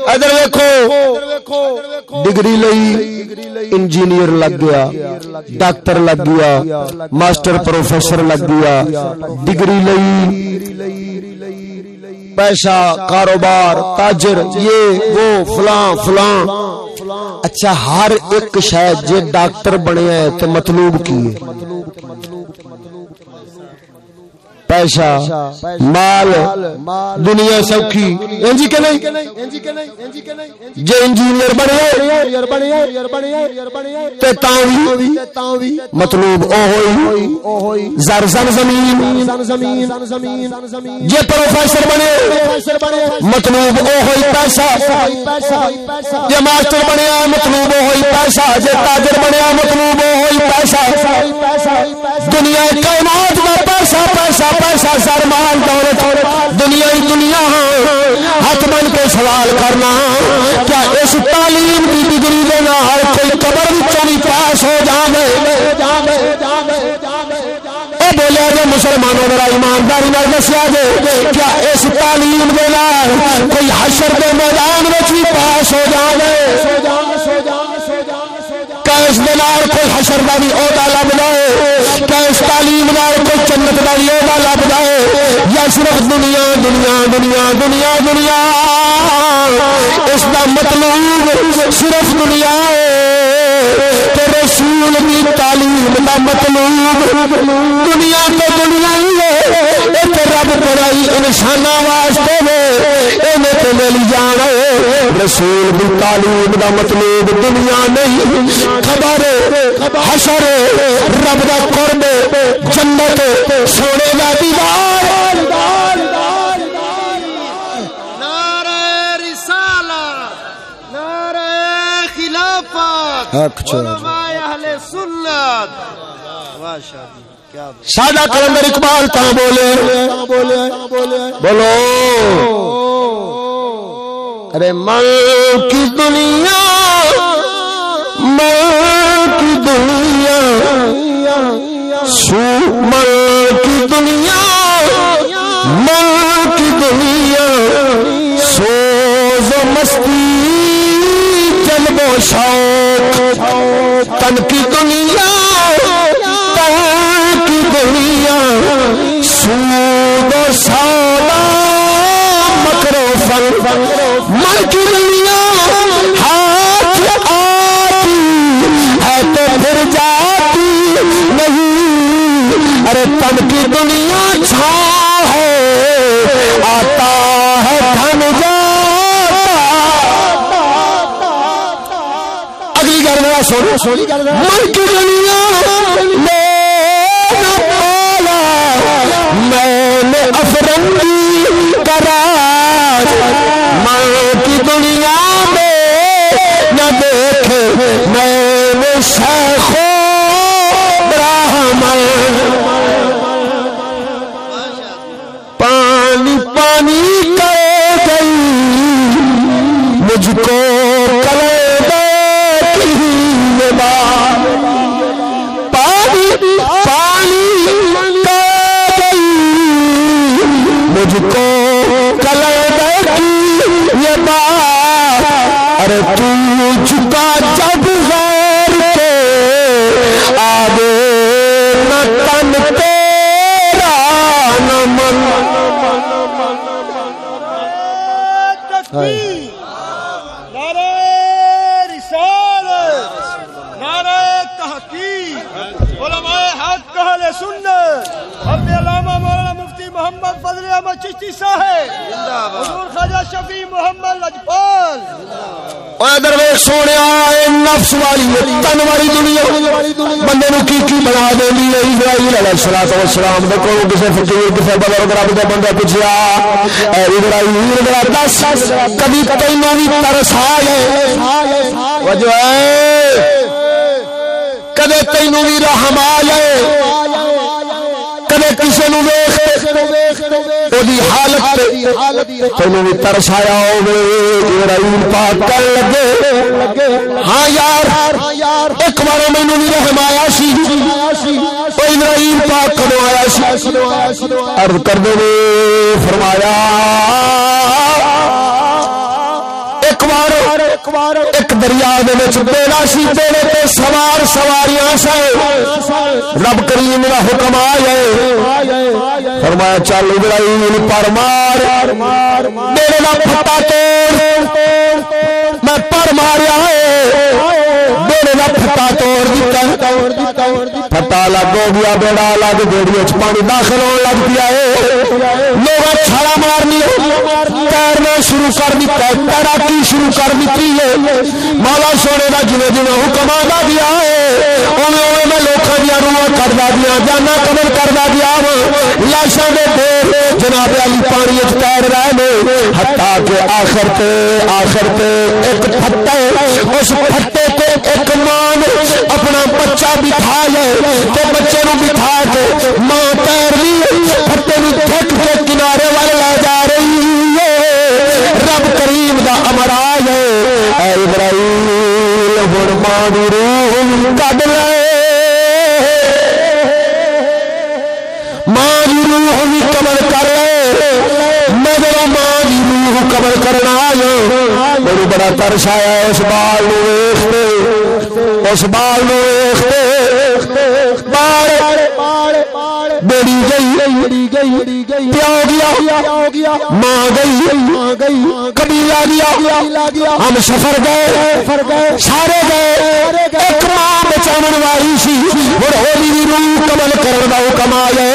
[SPEAKER 1] ادھر ویکھو۔ ڈگری لئی انجینئر لگ گیا، ڈاکٹر لگ گیا، ماسٹر پروفیسر لگ گیا۔ ڈگری لئی پیسہ، کاروبار، تاجر، یہ، وہ، فلاں فلاں۔ اچھا ہر ایک شاید جے ڈاکٹر بنے ہے تو مطلوب کی پیسہ، مال، دنیا سوکھی۔ انجی کے نہیں؟ جے انجینئر بنے تے تاوی مطلوب او ہوئی، زر زمین۔ جے پروفیسر بنے، مطلوب او ہوئی پیسہ۔ جے ماسٹر بنے، مطلوب او ہوئی پیسہ۔ جے تاجر بنے، مطلوب او ہوئی پیسہ۔ دنیا کائنات کا پیسہ پیسہ پیسہ سر مال دولت، دنیا ہی دنیا ہاتھ بن کے سوال کرنا، کیا اس تعلیم کی ڈگری کے نال کوئی قبر بھی پاس ہو جائے بولیا جی مسلمانوں میرا ایمانداری نہ دسیا جائے کیا اس تعلیم کے کوئی حشر کے میدان میں بھی پاس ہو جائے اس دلار کوئی حشر کا بھی عہدہ لب جائے کیا اس تعلیم دار کوئی جنت کا بھی عہدہ لب جائے یا صرف دنیا دنیا دنیا دنیا دنیا۔ اس کا مطلب صرف دنیا تو رسول کی تعلیم کا مطلب دنیا تو دنیا ہی ایک رب بڑائی انسان واسطے تو مل جان رسول کی تعلیم کا مطلب دنیا نہیں خبر حشر رب دا قرب جنت سونے دا دیوار۔
[SPEAKER 2] نعرہ رسالت نعرہ خلافت
[SPEAKER 1] حق چھوڑ
[SPEAKER 2] علماء اہل سنت۔ ماشاءاللہ۔ کیا بات
[SPEAKER 1] سادہ کلندر اقبال تا بولے۔ بولو۔ ارے مل کی دنیا میرا گل اسرائیل علیہ الصلوۃ والسلام فقیر بزرگ، رب دا بندہ پوچھیا دس، کبھی تینوں بھی ترس آئے۔ وجہ ہے، کدے تینوں بھی رحم آئے، کدے کسے نو حالت تینوں بھی ترس آیا پاک لگے ہاں یار، ایک بار مینو بھی رحم آیا سی۔ ابراہیم پاک کدو آیا سی؟ ارد کر دے فرمایا، ایک بار ایک بار ایک دریا بیڑا سی، بیڑے تے سوار سواریاں سے رب کریم کا حکم آ گئے فرمایا، چل ابراہیم پر مار۔ بیڑے کا پتا توڑ۔ میں پر ماریا بیڑے کا پتا توڑ دیتا پتا لگ ہو گیا بیڑا لگ بیڑی پانی داخل ہونے لگ پیا لوگ چھڑا مارنی تیرنا شروع کر دیتا تیراکی شروع کر دیتی ہے مالا سونے کا جنہیں جنہیں حکم آ دیا ہے میں لوگوں دیا روح کردا دیا جانا قبل کردا دیا لاشاں دے دے جناب علی پانی تیر رہے ہتا کہ آخر تے آخر تے ایک پھٹے اس پھٹے تے ایک ماں اپنا بچہ بٹھا لے تے بچے نو بٹھا کے ماں تیر لی پھٹے نو تھک کے کنارے والے لے جا رہی ہے رب کریم دا امر آ گئے اے ابراہیم ہن ماں دی روح کڈ لے ماں دی روح بھی قبر کر لے مگر ماں دی روح قبر کرنا آیا میرے بڑا ترس آیا اس بال نو ویختے اس بال نو گئی بال بیڑی گئی، پیو گیا، ماں گئی، قبیلہ گیا، ہم سفر گئے، سارے گئے بچاون والی سی، ہن ہولی دی روح قبل کرن دا حکم آیا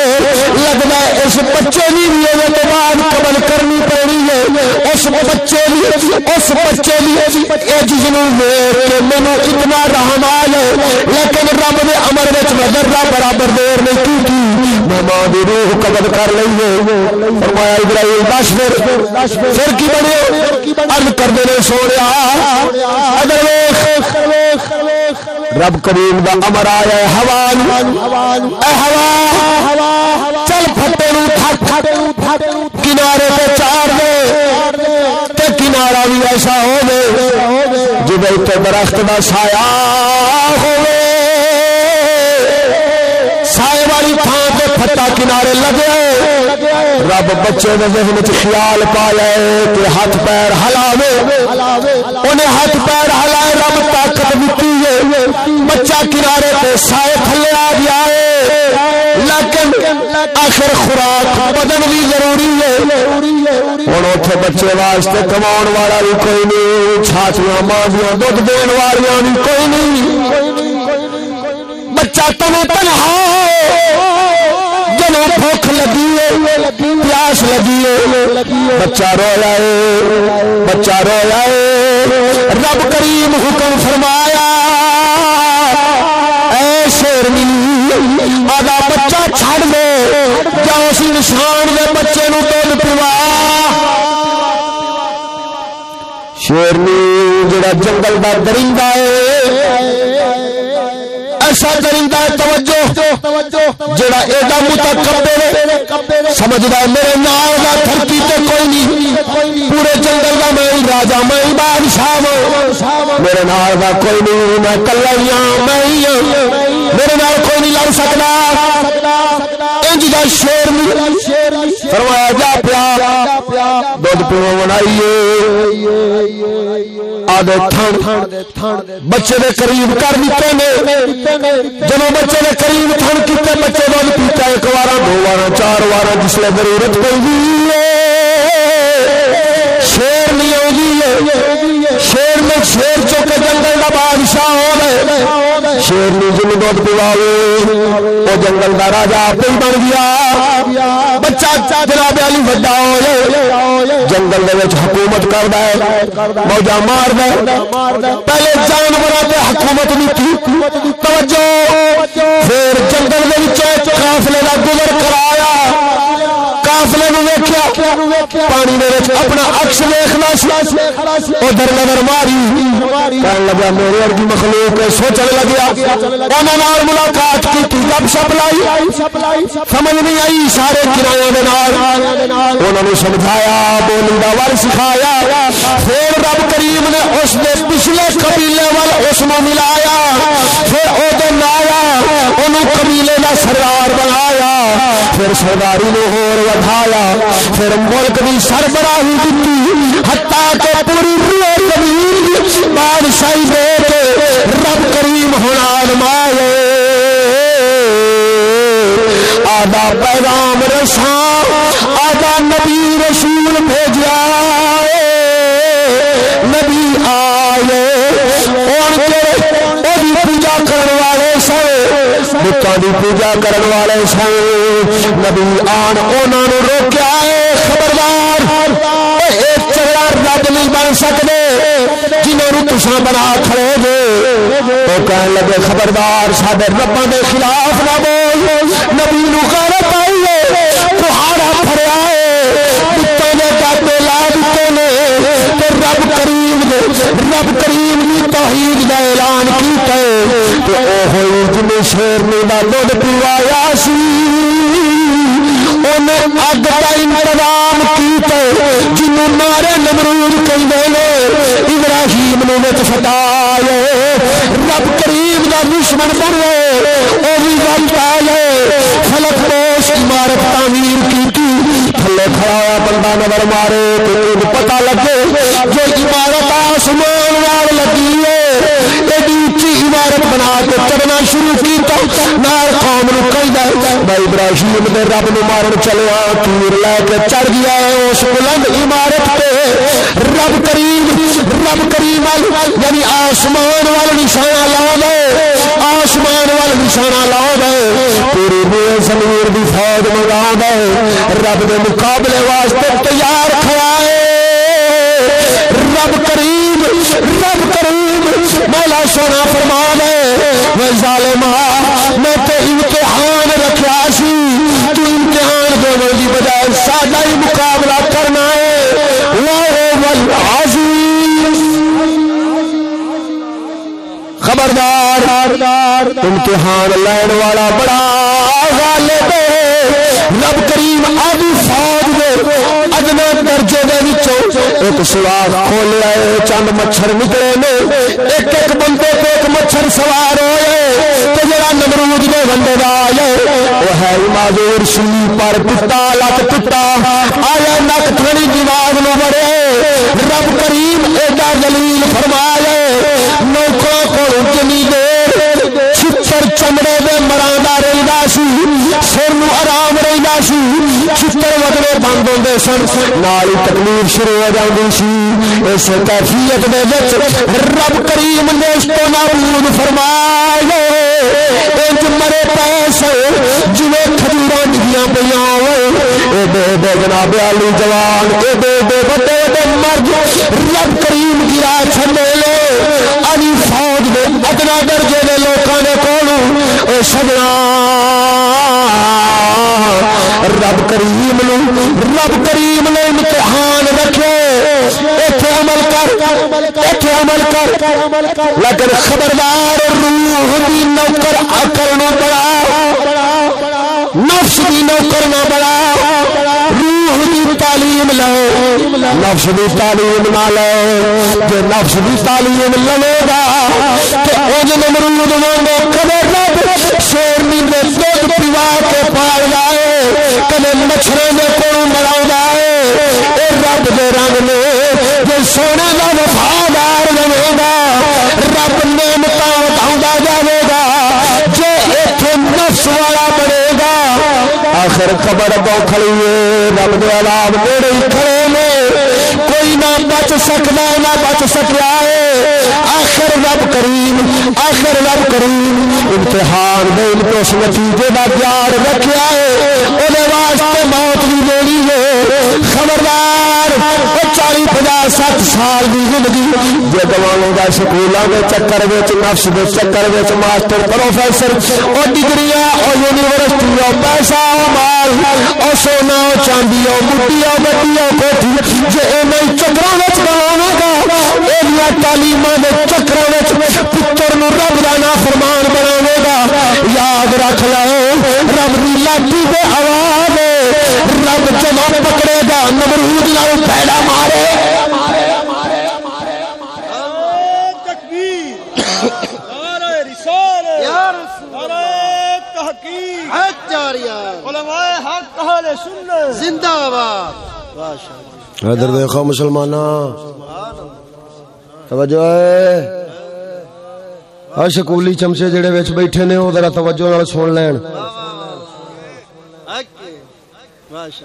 [SPEAKER 1] لگدا اس بچے دی بھی اے بعد قبل کرنی پڑی ہے۔ اس بچے دی، اس بچے دی، اے جس نو ویکھ کے مینوں اتنا رحم آیا لیکن رب دے امر وچ ذرہ برابر دیر نہیں کی؟ میں ماں دی روح قبل کر لئیے فرمایا ابراہیم، دس پھر پھر کی بنے عرض کر دے نے سونیا اگر ویکھ، رب کریم دا امر آیا ہے ہوا اے ہوا چل پھٹے نو تھک کنارے تے چار دے۔ تے کنارا بھی ایسا ہو دے جدے تے درخت دا سایہ ہوے سائے والی تھان تے پھٹا کنارے لگے رب بچے دے ذہن وچ خیال پایا کہ ہاتھ پیر ہلاوے، انہیں ہاتھ پیر ہلائے، رب طاقت دتی ہے۔ بچہ کنارے تے سائے تھلے آ گیا ہے۔ لیکن آخر خوراک بدن بھی ضروری ہے۔ ہوں اتنے بچے واسطے کما والا بھی کوئی نہیں، چھاتیاں ماں دھد دین والیاں بھی کوئی نہیں۔ بچہ تمہیں تنہا جنو بھوک لگی پیاس لگی بچہ رویا ہے، بچہ رویا ہے۔ رب کریم حکم فرمایا، اے شیرنی آدھا بچہ چھڑ دے جا اس انسان دے بچے نو دودھ پوا شیرنی جڑا جنگل دا درندہ ہے، ایسا درندہ توجہ، جڑا ایڈا متکبر سمجھدا ہے میرے نال دا دھرتی تے کوئی نہیں، پورے جنگل دا میں راجا، میں بادشاہ ہاں۔ میرے نال دا کوئی نہیں، میں کلا ہی ہاں میں ہی ہوں میرے نال کوئی نہیں لڑ سکدا۔ انج دا شیر فرمایا، جا پیا، دودھ پیو بنائیے۔ آدھے تھن بچے دے قریب کر دیتے نے۔ جب بچے دے قریب تھن کیتے، بچے دودھ پیتا ایک بار دو بار چار بار جس لیے ضرورت پی شیر نہیں آگی شیر میں شیر چوک جنگل کا بادشاہ ہو گئے شیر نہیں جن دودھ پواوے وہ جنگل کا راجا آپ ہی بن گیا بچہ جناب علی وڈا ہو جنگل دے وچ حکومت کردا ہے موجا مار دے پہلے جانوروں تے حکومت نہیں تھی توجہ پھر جنگل دے وچ قافلے دا گزر کرایا قافلے نو پانی اپنا اکش ویخنا ادھر نظر ماری۔ لگا میرے مخلوق سوچنے لگیا ملاقات کی گپ شپ لائی؟ سمجھ نہیں آئی۔ سارے کرایہ سمجھایا بولی کا ور سکھایا۔ پھر رب کریم نے اس نے پہلے قبیلے وال اس ملایا، پھر وہ دن آیا انہوں قبیلے کا سردار بنایا، پھر سرداری نے ہور ودایا پھر ملک بھی سربراہی دیتی ہتا کہ پوری روح قبیل بادشاہی پوجا کرنے والے سن۔ نبی آن انہوں نے روکیا ہے، خبردار۔ چڑا رب نہیں بن سکتے جنہوں تسا بنا کھڑے گے وہ کہنے لگے، خبردار سارے ربا کے خلاف نہ بول۔ نبی نو غیرت رب کریم کی توحید کا اعلان کیتا ہے کہ او ہوئی جن شیرنی کا دودھ پیوایا سی انہیں اگ کا انتظام کیتا ہے جنوں مارے نمرود کہیں ابراہیم نے وچ فتائے رب کریم دا دشمن بنے او بھی وقت آئے فلک پوش عمارت تعمیر کی تھلے کھڑا بندہ نظر مارے تو پتہ لگے، جو عمارت آسمان وال لگی ہے ایڈی اچھی عمارت بنا کے چڑھنا شروع کیتا نال قوم نو کہدا بھائی ابراہیم دے رب نو مارن چلیا تیر لے کے چڑھ گیا ہے اس بلند عمارت تے رب کریم رب کریم یعنی آسمان وال نشانہ لا دے۔ آسمان وال نشانہ لا دے۔ پوری بے زمین دی فوج منگا دے۔ رب دے مقابلے واسطے تیار کھڑا ہے۔ رب کریم رب کریم، مولا امتحان لین والا بڑا غالب رب کریم آدھی فوج دے ادنا درجے دے وچوں ایک سوراخ کھولیا ہے، چند مچھر نکلے نے۔ ایک ایک بندے تے ایک مچھر سوار ہوئے تے جڑا نمرود دے بندے دا آیا وہ ہے معذور سی پر پتا لت پتا آیا نک تھوڑی دیوار نو بڑے رب کریم ایڈا دلیل فرمایا نوکروں کو جنی دیر چھتر چمڑے دے مراندا رہندا سی، سر نو آرام رہندا سی، چھتر وگڑے بند ہوندے سن، نال تکلیف شروع ہو جاندی سی۔ اس کیفیت دے وچ رب کریم نے اس تو نابود فرمایا انج مرے پیسے جویں کھجوراں ڈگیاں پیاں ہوئے۔ اے بے بے جناب علی جوان، اے بے بے بڑے بڑے مرد، رب کریم گرا چھڈے لے۔ علی فوج دے ادنا درجے سجنا۔ رب کریم نو، رب کریم نے امتحان رکھے۔ ایتھے عمل کر، ایتھے عمل کر۔ لیکن خبردار روح دی نوکر عقل نو بڑا نفس دی نوکر نہ بڑا روح دی تعلیم لو۔ نفس دی تعلیم نہ لو۔ جو نفس دی تعلیم لے گا، تے او جو نمرود نو قدر دودھ پیوا کے پال جائے کدے مچھرے دے کو مڑا جائے۔ اے رب دے رنگ نے جو سونے دا وفادار بنے گا رب نعمتاں وٹاوندا جاوے گا جو ایتھے نفس والا بنے گا آخر خبر بو کھڑی ہے، رب دے عذاب نیڑے ہی کھڑے بچ سکتا ہے، نہ بچ سکیا ہے۔ آخر رب کریم، آخر رب کریم۔ امتحان دے ان کو اس نتیجے کا پیار رکھیا ہے۔ وہ واسطے موت بھی دینی ہے۔ خبردار چالی پجا سات سال کی زندگی۔ جی گوانے کا سکولوں کے چکر نفس کے چکر ماسٹر، پروفیسر اور ڈگری اور یونیورسٹی اور پیسہ اور مال اور سونا اور چاندی اور مٹی اور بٹی بٹی کوٹھی جی چکر گوا یہ تعلیم کے چکر پتر رب کا نا فرمان بنا گا۔ یاد رکھ لو رب کی لاٹھی کے آواز رب جمع پکڑے گا نمرود نال پیڑا مارے۔
[SPEAKER 2] زندہ
[SPEAKER 1] ادھر دیکھو مسلمان توجہ ہے۔ ہر سکولی چمچے جڑے وچ بیٹھے نے وہ ذرا توجہ نال سن لین۔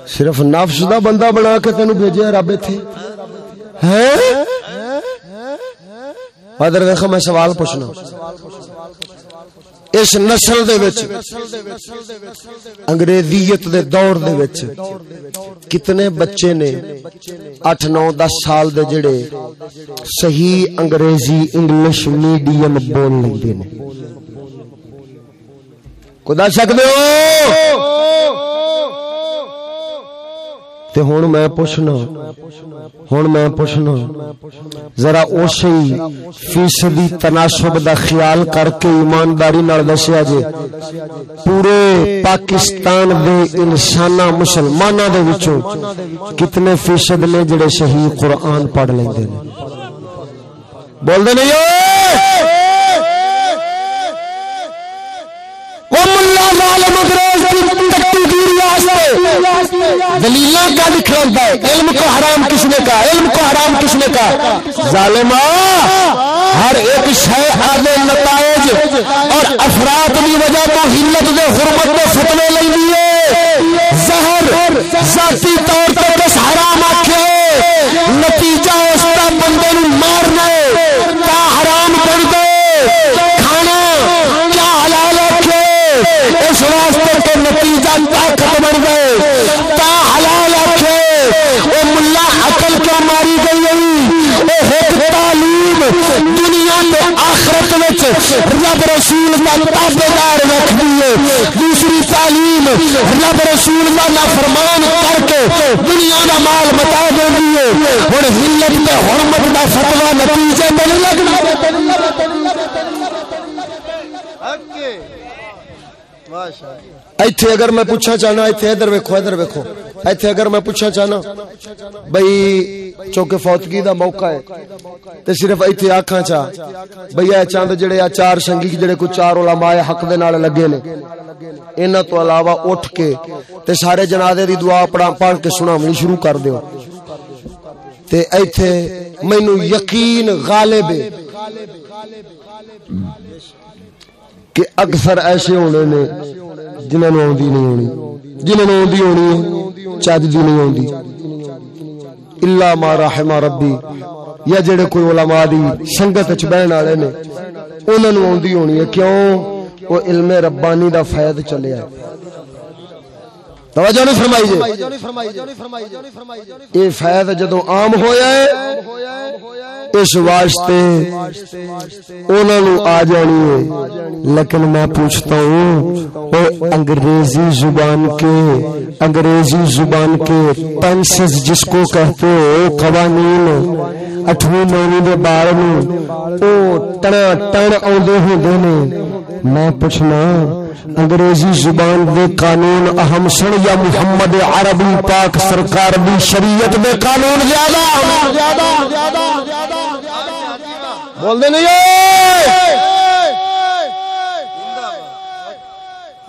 [SPEAKER 1] صرف نفس دا بندہ بنا کے تینو بھیجیا رب ایتھے۔ ہیں؟ ادھر دیکھو، میں سوال پوچھنا۔ اس نسل دے وچ، انگریزیت دے دور دے وچ۔ کتنے بچے نے 8 9 10 سال دے جڑے صحیح انگریزی، انگلش میڈیم بول لیندے نے۔ کو دس سکدے ہو؟ تے ہن میں پوچھنا، ہن میں پوچھنا، ذرا اسی فیصدی تناسب دا خیال کر کے ایمانداری نال دسیا جے۔ پورے پاکستان دے انساناں، مسلماناں دے وچوں کتنے فیصد نے جڑے صحیح قرآن پڑھ لیندے نے۔ بول دے نہیں وہ ملا ظالم انگریز کی تکتی واسطے دلیل کا دکھلاتا ہے۔ علم کو حرام کس نے کہا؟ علم کو حرام کس نے کہا؟ ظالما ہر ایک شے آدھے نتائج اور افراد کی وجہ تو ہلت دے حرمت دے فتنے لئی دیے زہر، ذاتی طور پر کس حرام آکھے نتیجہ اس کا بندے نو مارنا تا حرام کر دے کھانا کیا حلال رکھے اس واسطے کے نتیجہ طاقت بن گئے تا حلال رکھے وہ ملا عقل کیا ماری گئی گئی وہ ایک تعلیم دنیا کے آخرت وچ رب رسول کا تابے دار رکھ دیے دوسری تعلیم رب رسول کا نافرمان کر کے دنیا کا مال متا دے دیے ہوں ہلت کے حرمت کا فتوا نتیجے میں نہیں لگنا ایتھے اگر میں پوچھا چاہنا، ایتھے ادھر ویکھو ادھر ویکھو۔ ایتھے اگر میں پوچھا چاہنا، بھئی چونکہ فوتگی دا موقع ہے، تے صرف ایتھے آکھاں چا، بھئی اے چاند جڑے آ چار سنگی جڑے کوئی چار علماء حق دے نال لگے نے، انہاں تو علاوہ اٹھ کے تے سارے جنازے دی دعا پڑھا، پڑھ کے سناونی شروع کر دیو۔ تے ایتھے مینوں یقین غالب ہے کہ اکثر ایسے ہونے نے جنہوں نے آدھی نہیں ہونی۔ جنہوں نے آدھی ہونی ہے چج دی جی نہیں آدھی الا ما رحم ربی۔ یا جڑے کوئی علماء دی سنگت وچ بہن والے نے، انہاں نو آدھی ہونی ہے۔ کیوں؟ وہ علم ربانی دا فیض چلیا ہے توجہ نہیں فرمائی جے یہ فیض جدوں عام ہویا ہے اس واسطے انہوں نے آ جانی ہے۔ لیکن میں پوچھتا ہوں انگریزی زبان کے انگریزی زبان کے پینسز جس کو کہتے ہو قوانین اٹھویں نویں دے بارے میں او ٹنا ٹن آدھے ہوتے ہیں میں پوچھنا انگریزی زبان دے قانون اہم سن یا محمد عربی پاک سرکار دی شریعت دے قانون زیادہ بول دے نہیں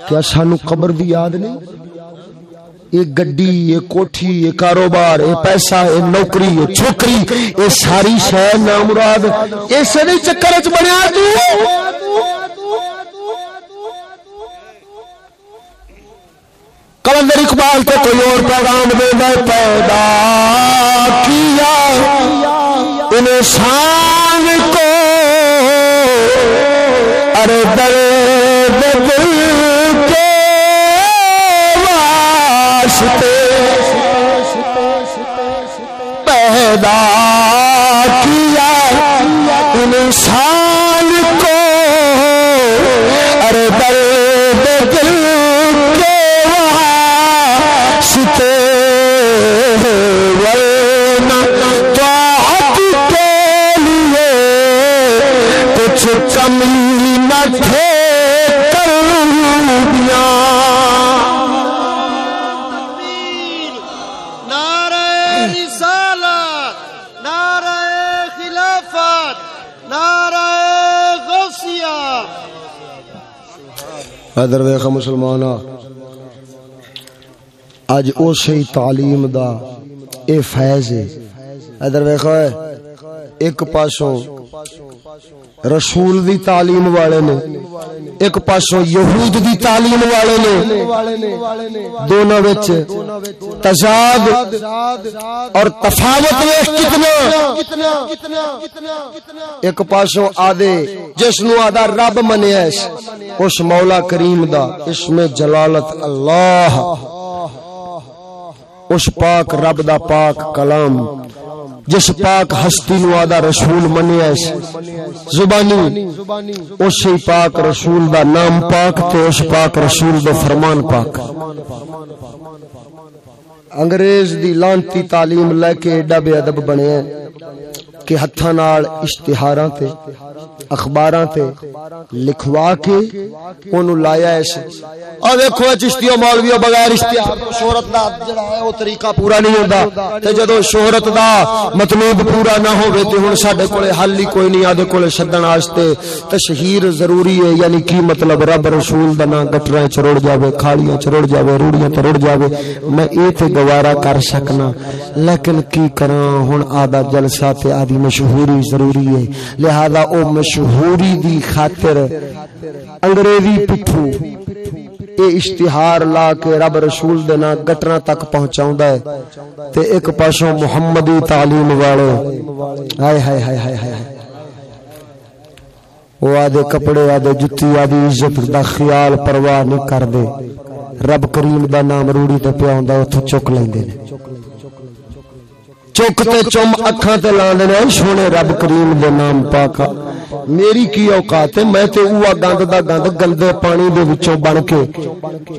[SPEAKER 1] کیا سانو قبر دی یاد نہیں؟ یہ گڈی یہ کوٹھی یہ کاروبار یہ پیسہ یہ نوکری یہ چھوکری یہ ساری شہر نامراد اس نہیں چکر چ بنیا تو؟ کلندر اقبال کو کوئی اور پیغام دے میں پیدا کیا؟ انسان کو ارے درد دل کے واسطے پیدا ادر ویخ مسلمان اج اسی تعلیم دا اے فیض ہے۔ ادر ویخ ایک پاسوں رسول دی تعلیم والے نے، ایک پاسوں یہود دی تعلیم والے نے، دونوں وچ تضاد اور تفاوت ویخ کتنا، ایک پاسوں آدھے جس نو آدھا رب منیا اس اس مولا کریم دا، اس میں جلالت اللہ، اس پاک رب دا پاک کلام جس پاک ہستی نو آدھا رسول منیا زبانی اس پاک رسول دا نام پاک تے اس پاک رسول دا فرمان پاک۔ انگریز دی لانتی تعلیم لے کے ایڈا بے ادب بنے کہ ہتھاں نال اشتہاراں تے، اخباراں تے لکھوا کے اونوں لایا اس۔ او دیکھو چشتیو مولویو بغیر اشتہار شہرت دا جڑا ہے او طریقہ پورا نہیں ہوندا۔ تے جدوں شہرت دا مطلوب پورا نہ ہوے تے ہن ساڈے کولے حل ہی کوئی نہیں آدے کولے چھڈن واسطے تشہیر ضروری ہے یعنی کی مطلب؟ رب رسول دا نام گٹراں چ رڑ جاوے، کھالیاں چ رڑ جاوے، روڑیاں تے رڑ جاوے۔ میں اے تے گوارا کر سکنا لیکن کی کراں؟ ہن آدھا جلسہ تے آدھی مشہوری ضروری ہے۔ لہذا او مشہوری دی خاطر انگریزی پٹھو، اے اشتہار لا کے رب رسول دے نا گٹرا تک پہنچاوندا ہے۔ تے ایک پاسوں محمدی تعلیم والے ہائے ہائے ہائے ہائے ہائے۔ وہ آدھے کپڑے، آدھے جتی، آدھی عزت دا خیال پرواہ نہیں کر دے۔ رب کریم دا نام روڑی تے پیا ہوندا، اوتھوں چک لیندے نے۔ چک تے چم اکھاں تے لاندے نے سونے رب کریم دے نام پاک میری کی اوقات ہے، میں تے اوہ گند دا گند گندے پانی دے وچوں بن کے،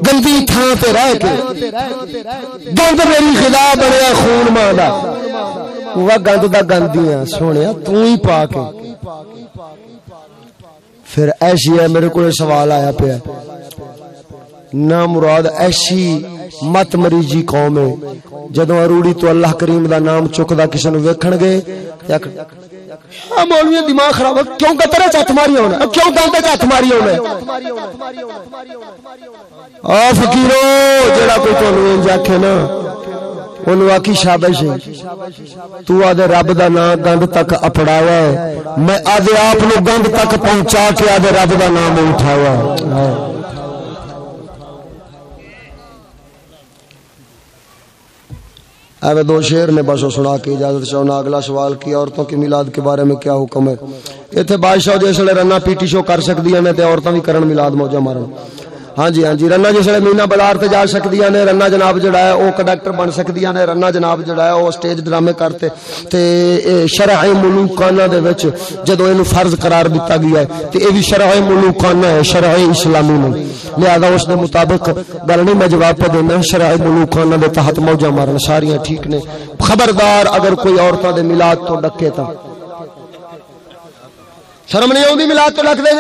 [SPEAKER 1] گندی تھاں تے رہ کے۔ گند میری خدا بنیا، خون ماں دا۔ اوہ گند دا گندیاں سونیا تو ہی پا کے۔ پھر ایسی ہے، میرے کو سوال آیا پیا۔ نہ مراد ایسی مت مریجی قوم ہے۔ جدو اروڑی تو اللہ کریم دا نام چکدا کسی نو ویکھن گے ہاں مولوی، دماغ خراب ہے۔ کیوں گترے چت ماری ہونا؟ کیوں گندے چت ماری ہونا؟ آ فقیرو، جڑا کوئی تانوں انج آکھے نا اونوں آکھی شابش ہے۔ تو آدھے رب دا نام گند تک اپڑاوا ہے۔ میں آدھے آپ نو گند تک پہنچا کے آدھے رب دا نام اٹھاوا ہے۔ اب دو شعر نے بس سنا کے اجازت چاہنا اگلا سوال کی، عورتوں کی میلاد کے بارے میں کیا حکم ہے؟ اتنے بادشاہ جسے رنا پی ٹی شو کر سکتی ہیں تے عورتیں بھی کرن میلاد موجہ مارن۔ ہاں جی ہاں جی رنا جس جسے مینا بلار تے جا سکتی ہیں رنا جناب جڑا ہے، او کنڈکٹر بن سکتی ہیں رنا جناب جڑا ہے، او سٹیج ڈرامے کرتے تے شرع ملوکانہ دے وچ جدو اینو فرض قرار دیتا گیا ہے، تے اے بھی شرع ملوکانہ ہے، شرع اسلامی نہیں لہذا اس دے مطابق گل نہیں، میں جواب پہ دینا، شرع ملوکانہ دے تحت موجہ مارن، ساریاں ٹھیک نے۔ خبردار اگر کوئی عورتاں دے میلاد تو ڈکے تا۔ شرم نہیں آؤں میلاد تو ڈک دے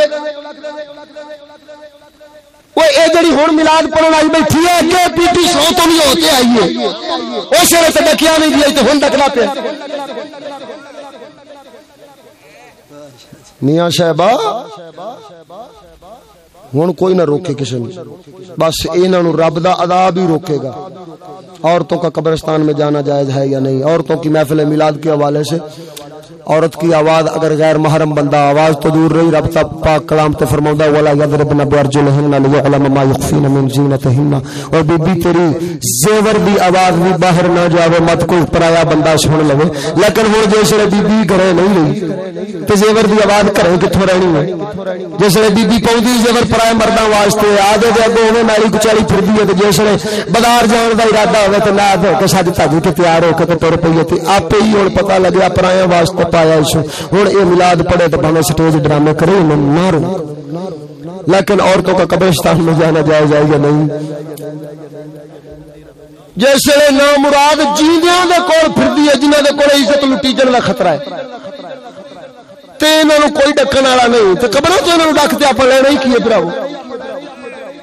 [SPEAKER 1] وہ اے جڑی ہن میلاد پڑھن آئی بیٹھی ہے کہ پی ٹی سو تو نہیں ہوتے آئیے او شرے تے ڈکیا نہیں دیا تے ہن ڈکنا پیا میاں صاحبہ ہوں کوئی نہ روکے کسی نے بس انہوں رب دا عذاب ہی روکے گا عورتوں کا قبرستان میں جانا جائز ہے یا نہیں عورتوں کی محفل میلاد کے حوالے سے عورت کی آواز اگر غیر محرم بندہ آواز تو دور رہی، رب تک پاک کلام تے فرماوندا ولا یضربن برجلهن ليعلم ما يخفين من زينتهن اور بی بی تیری زیور دی آواز بھی باہر نہ جاوے، مت کوئی پرایا بندہ سن لے لیکن ہن جس ویلے بی بی گھرے نہیں رہی، تے زیور دی آواز گھرے کتھوں رہنی ہے؟ جس ویلے بی بی پاؤندی زیور پرائے مرداں واسطے آدے دے اگوں اوویں نالی کچالی پھردی ہے، تے جس ویلے بازار جان دا ارادہ ہوے، تے نہ دے کے سج تاجی تے تیار ہو کے تے تر پئی تے آپے ہی ہن پتہ لگیا پرائے واسطے پایا اس ہن اے میلاد پڑے تے بھاویں سٹیج ڈرامے کرے نہ رو لیکن عورتوں کا قبرستان میں جانا جائز ہے یا نہیں؟ جس جیسے نام مراد جیندیاں دے کول پھردی ہے، جنہاں دے کول عزت لٹی جن دا خطرہ ہے۔ تے انہاں نو کوئی ڈکن والا نہیں، تے قبروں تے انہاں نو ڈک تے اپا لینا ہی کی ہے بھراو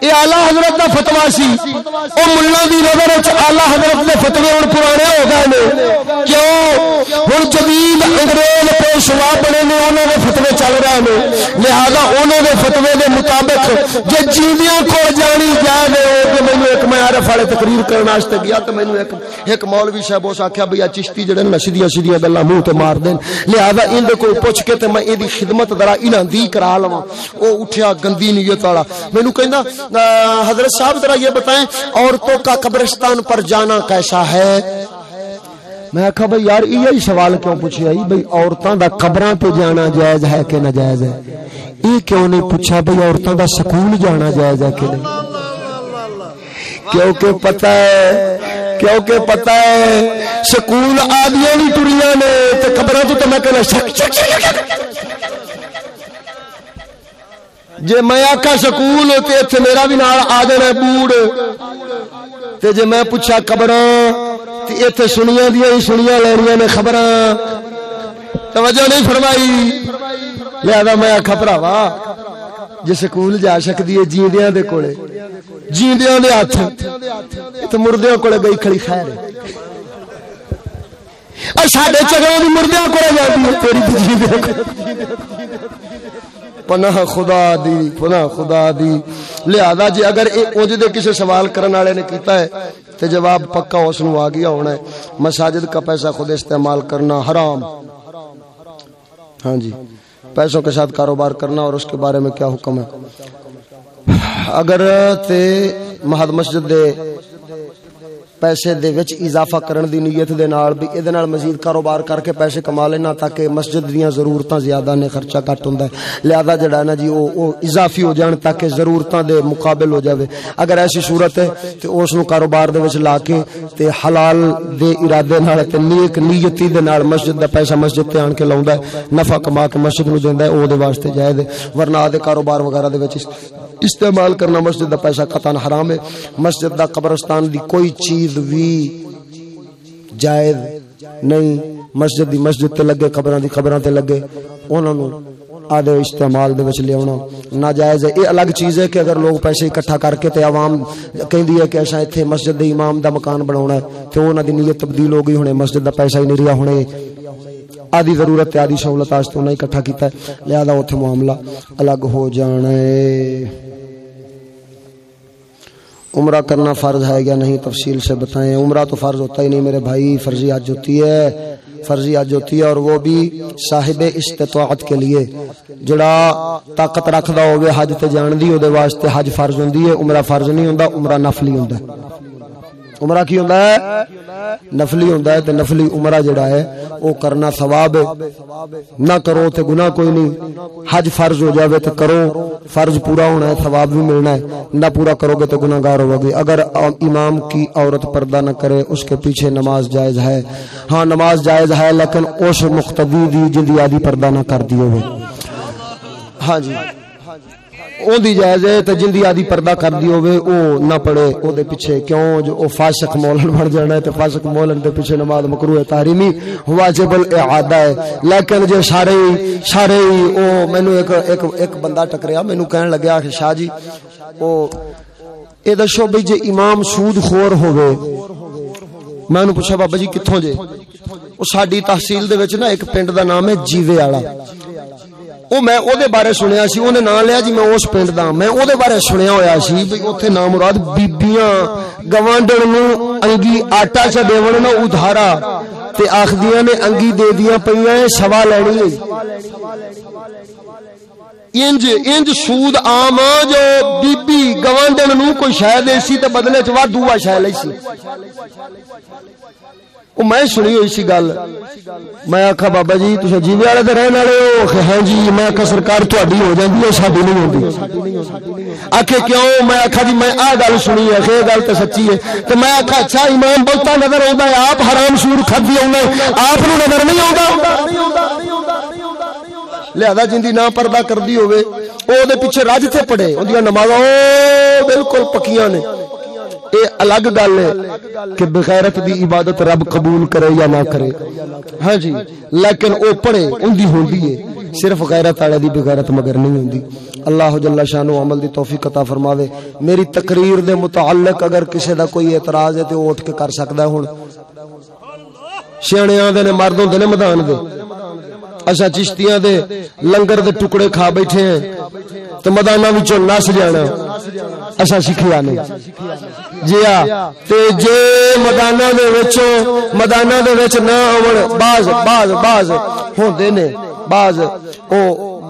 [SPEAKER 1] یہ آلہ حضرت کا فتوا سی۔ وہ ملا دی نظر آلہ حضرت کے فتوے ہوں پرانے ہو گئے نے۔ کیوں؟ ہوں جدید انگریز پیشوا بنے نے انہوں نے فتوے چل رہے ہیں لہذا انہوں نے فتوے کے مطابق جی جیویاں کو جانی جائے کہ مینو ایک میں عارف والے تقریر کرنے گیا تو مینو ایک ایک مولوی صاحب اس آخیا بھائی چشتی جڑے نشدیاں سیدیاں گلا منہ تے مار دین۔ لہذا ان کوئی پوچھ کے تے میں یہ خدمت ذرا انہاں دی کرا لواں۔ او اٹھیا گندی نیت والا۔ مینو کہندا حضرت صاحب ذرا یہ بتائیں عورتوں کا قبرستان پر جانا کیسا ہے میں آخا بھائی یار یہ سوال کیوں پوچھا بھائی عورتوں کا قبر پہ جانا جائز ہے کہ ناجائز ہے یہ کیوں نہیں پوچھا بھائی عورتوں کا سکول جانا جائز ہے کہ نہیں کیونکہ پتہ ہے کیونکہ پتہ ہے سکول آدیاں نہیں ٹریاں نے قبر تو میں کہنا جے میں آکا سکول تے ایتھے میرا بھی نال آ جانا بوڑ تے جے میں پوچھا خبراں تے ایتھے سنیاں دیاں ہی سنیاں لینیاں نے خبراں۔ توجہ نہیں فرمائی۔ لہذا میں آکھا بھراوا، جے سکول جا سکدی ہے جیندیاں دے کولے۔ جیندیاں دے ہاتھ، تے مردیاں کولے گئی کھڑی خیر۔ ہے اور ساڈے چگڑوں دی مردیاں کولے جاندی ہے، تیری جیندیاں کولے۔ پناہ خدا دی، پناہ خدا دی. لہذا جی اگر اونج دے کسی سوال کرن والے نے کیتا ہے، تے جواب پکا اس نو آ گیا ہونا ہے. مساجد کا پیسہ خود استعمال کرنا حرام. ہاں جی. پیسوں کے ساتھ کاروبار کرنا اور اس کے بارے میں کیا حکم ہے؟ اگر تے مہد مسجد دے پیسے دے وچ اضافہ کرن دی نیت دے نال بھی اے دے نال مزید کاروبار کر کے پیسے کما لینا تاکہ مسجد دیاں ضرورتاں زیادہ نے خرچہ کٹ ہوندا ہے۔ لہذا جڑا نا جی او او اضافی ہو جان تاکہ ضرورتاں دے مقابل ہو جاوے۔ اگر ایسی صورت ہے تے اس نو کاروبار دے وچ لا کے تے حلال دے ارادے نال تے نیک نیتی دے نال مسجد دا پیسہ مسجد تے آن کے لاوندا ہے، نفع کما کے مسجد نو دیندا ہے، او دے واسطے جائز ہے۔ ورنہ دے کاروبار وغیرہ دے وچ استعمال کرنا مسجد دا پیسہ قطعا حرام ہے۔ مسجد دا قبرستان دی کوئی چیز چیز بھی جائز نہیں۔ مسجد دی مسجد تے لگے، قبراں دی قبراں تے لگے۔ انہاں نو آدھے استعمال دے وچ لیاونا ناجائز ہے۔ یہ الگ چیز ہے کہ اگر لوگ پیسے اکٹھا کر کے تے عوام کہندی ہے کہ ایسا ایتھے مسجد دے امام دا مکان بناونا ہے تے انہاں دی نیت تبدیل ہو گئی ہونے، مسجد دا پیسہ ہی نہیں رہیا ہونے۔ آدھی ضرورت تے آدھی سہولت واسطے انہیں اکٹھا کیتا ہے۔ لہذا اوتھے معاملہ الگ ہو جانا ہے۔ عمرہ کرنا فرض ہے یا نہیں تفصیل سے بتائیں۔ عمرہ تو فرض ہوتا ہی نہیں میرے بھائی، فرضی حج ہوتی ہے۔ فرضی حج ہوتی ہے اور وہ بھی صاحب استطاعت کے لیے۔ جڑا طاقت رکھدا ہوے حج تے جان دی او دے واسطے حج فرض ہوندی ہے، عمرہ فرض نہیں ہوندا، عمرہ نفلی ہوندا۔ ہے عمرہ کی ہوندا ہے؟ نفلی ہوندا ہے تے نفلی عمرہ جڑا ہے، او کرنا ثواب ہے۔ نہ کرو تے گناہ کوئی نہیں۔ حج فرض ہو جاوے تے کرو۔ فرض پورا ہونا ہے، ثواب بھی ملنا ہے۔ نہ پورا کرو گے تو گناہ گار ہوگے اگر امام کی عورت پردہ نہ کرے، اس کے پیچھے نماز جائز ہے۔ ہاں نماز جائز ہے، لیکن اس مقتدی دی جلدی آدھی پردہ نہ کر دیو ہاں جی۔ اون دی جائز ہے تے جندی آدی پردہ کر دی ہوے او نہ پڑھے، او دے پیچھے کیوں؟ جو او فاسق مولن بن جانا ہے تے فاسق مولن دے پیچھے نماز مکروہ تحریمی واجب الاعادہ ہے۔ لیکن جو سارے سارے او مینوں ایک ایک ایک بندہ ٹکریا، مینوں کہن لگیا کہ شاہ جی او اے دسو بھئی جے امام سود خور ہوے میں انہوں پوچھا بابا جی کتھوں جے؟ او ساڈی تحصیل دے وچ نا ایک پنڈ دا نام ہے جیوے والا۔ او میں او دے بارے سنیا سی اونے نام لیا جی میں اس پنڈ دا میں او دے بارے سنیا ہویا سی بھئی اوتھے نام مراد بیبییاں گوانڈن نو انگی آٹا چ دیون نو ادھارا تے آخدیاں نے انگی دے دیاں پئیاں شوا لینی انج انج سود عام جو بی بی گوانڈن نو کوئی شے دے سی تے بدلے چ وادو وا شے لئی سی او میں سنی ہوئی سی گل میں آکھا بابا جی تساں جیوے والے تے رہن والے ہو کہ ہاں جی میں آکھا سرکار تہاڈی ہو جاندی ہے ساڈی نہیں ہوندی آکھے کیوں میں آکھا جی میں آ گل سنی ہے کہ گل تے سچی ہے تے میں آکھا اچھا ایمان بولتا نظر آوندا ہے آپ حرام سور کھدی آوندا ہے آپ نو نظر نہیں آوندا لہذا جندی نہ پردہ کردی ہوئے او دے پیچھے رج تھے پڑے اندیاں نمازاں بالکل پکیاں نے اے الگ گل ہے کہ بغیرت دی عبادت رب قبول کرے یا نہ کرے۔ ہاں جی لیکن او پڑھے اندی ہوندی ہے۔ صرف غیرت والے دی بغیرت مگر نہیں ہوندی۔ اللہ جل شانو عمل دی توفیق عطا فرماوے۔ میری تقریر دے متعلق اگر کسی دا کوئی اعتراض ہے تے او اٹھ کے کر سکدا ہے ہن۔ سیاںے دے نے، مرد ہوندے نے، میدان دے۔ اچھا چشتیاں دے لنگر دے ٹکڑے کھا بیٹھے ہیں۔ تو مدانہ وچوں نس جانا۔ اچھا سکھیا نے جی ہاں۔ تے جے مدانہ دے وچوں مدانہ دے وچ نہ آون، باز باز باز ہوندے نے۔ باز۔ او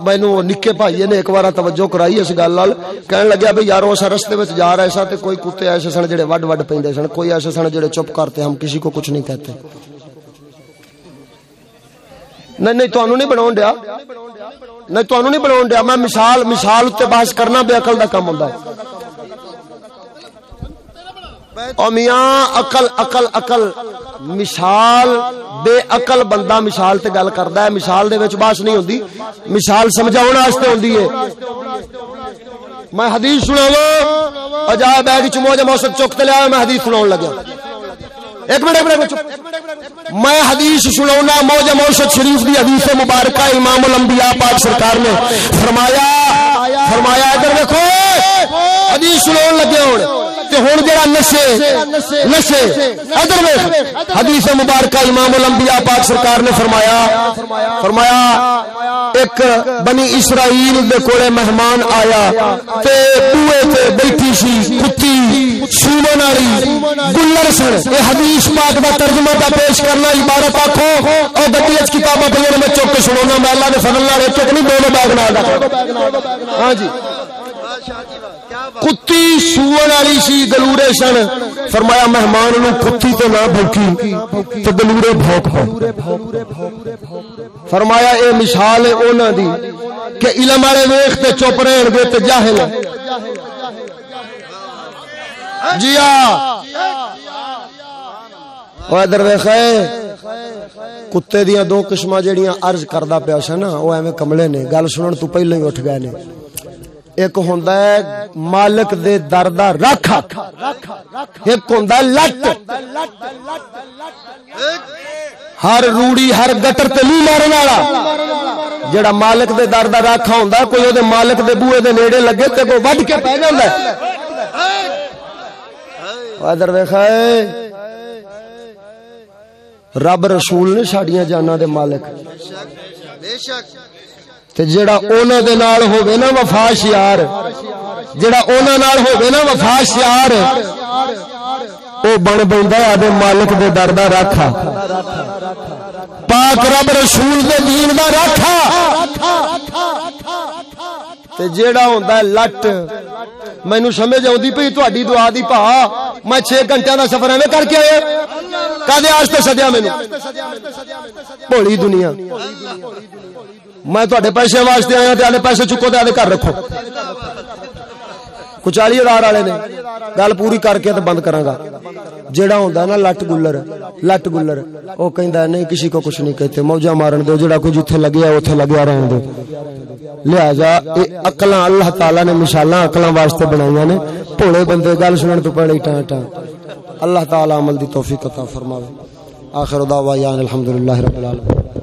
[SPEAKER 1] مینو نکے بھائی نے ایک بار توجہ کرائی اس گل نال۔ کہن لگیا بھئی یارو اسا رستے وچ جا رہے سا تے کوئی کتے ایسے سن جڑے وڈ وڈ پیندے سن، کوئی ایسے سن جڑے چپ کرتے ہم کسی کو کچھ نہیں کہتے۔ نہیں نہیں تو نہیں بناؤ دیا۔ نہیں تو نہیں بناؤ دیا۔ میں مثال مثال اتنے بحث کرنا بے عقل دا کام ہوتا او میاں، عقل عقل عقل۔ مثال، بے عقل بندہ مثال تے گل کردا ہے۔ مثال دے وچ بحث نہیں ہوندی۔ مثال سمجھاون واسطے ہوندی ہے۔ میں حدیث سناواں۔ اجا بیگ چ موجہ موسد چک تے لیا میں حدیث سناون لگا۔ ایک منٹ ایک منٹ میں حدیث سنونا موجہ موشد شریف دی حدیث مبارکہ امام الانبیاء پاک سرکار نے فرمایا فرمایا، ادھر دیکھو حدیث سنون لگے ہوں تے ہن جڑا نشے نشے۔ ادھر ویکھ۔ حدیث مبارکہ امام الانبیاء پاک سرکار نے فرمایا فرمایا، ایک بنی اسرائیل دے کولے مہمان آیا۔ تے بوئے تے بیٹھی سی، کتی۔ سومن والی گلر سن اے حدیث پاک دا ترجمہ دا پیش کرنا، عبارت آکھو او گڈی وچ کتاباں پڑھن میں چوک کے سنونا میں اللہ دے فضل نال ایک نہیں، دونوں بیگ نال ہاں جی۔ کتی سوئن والی سی، گلورے سن۔ فرمایا مہمان نو کتی تو نہ بھوکی تو گلورے بھوک پے۔ فرمایا اے مثال ہے انہاں دی، کہ علم والے ویکھ تے چپ رہن گے تے جاہل جی ادھر ویخ کتے دیا دو قسم جہاں ارض کردا پیا سا نا وہ ایویں کملے نے۔ گل سنن تو پہلے ہی اٹھ گئے نے۔ ایک ہوندا ہے، مالک دے در دا رکھ ایک ہوندا ہے، لٹ۔ ہر روڑی، ہر گٹر تے نہیں مارن والا۔ جڑا مالک دے در دا رکھ ہوندا کوئی او دے مالک دے بوئے دے نیڑے لگے تے کوئی وڈ کے پے جاندا ہے۔ ادھر ویکھا رب رسول نے ساڈیاں جاناں دے مالک۔ بے شک تے جڑا اونا دے نال ہووے نا وفا شیار جڑا اونا نال ہووے نا وفا شیار، او بن بیندا ہے مالک دے در دا راکھا پاک رب رسول دے دین دا راکھا تے جیڑا ہوندا ہے لٹ مینوں سمجھ آوندی پئی تہاڈی دعا دی پا میں 6 گھنٹیاں دا سفر ایویں کر کے آیا کدے واسطے سدیا مینوں بھولی دنیا میں تہاڈے پیسے واسطے آیا تے پیسے چکو تے گھر رکھو کچالی ہزار والے نے گل پوری کر کے بند کرا گا جیڑا ہوندا نا لٹ گلر لٹ گلر او کہندا نہیں کسی کو کچھ نہیں کہتے موجا مارن دو جڑا کوئی جتھے لگیا اوتھے لگیا رہن دو لہذا اے عقلاں اللہ تعالی نے مثالاں عقلاں واسطے بنائیاں نے بھولے بندے گل سنن تو پہلے ٹاں ٹاں اللہ تعالی عمل دی توفیق عطا فرماوے آخر دعوانا الحمدللہ رب العالمین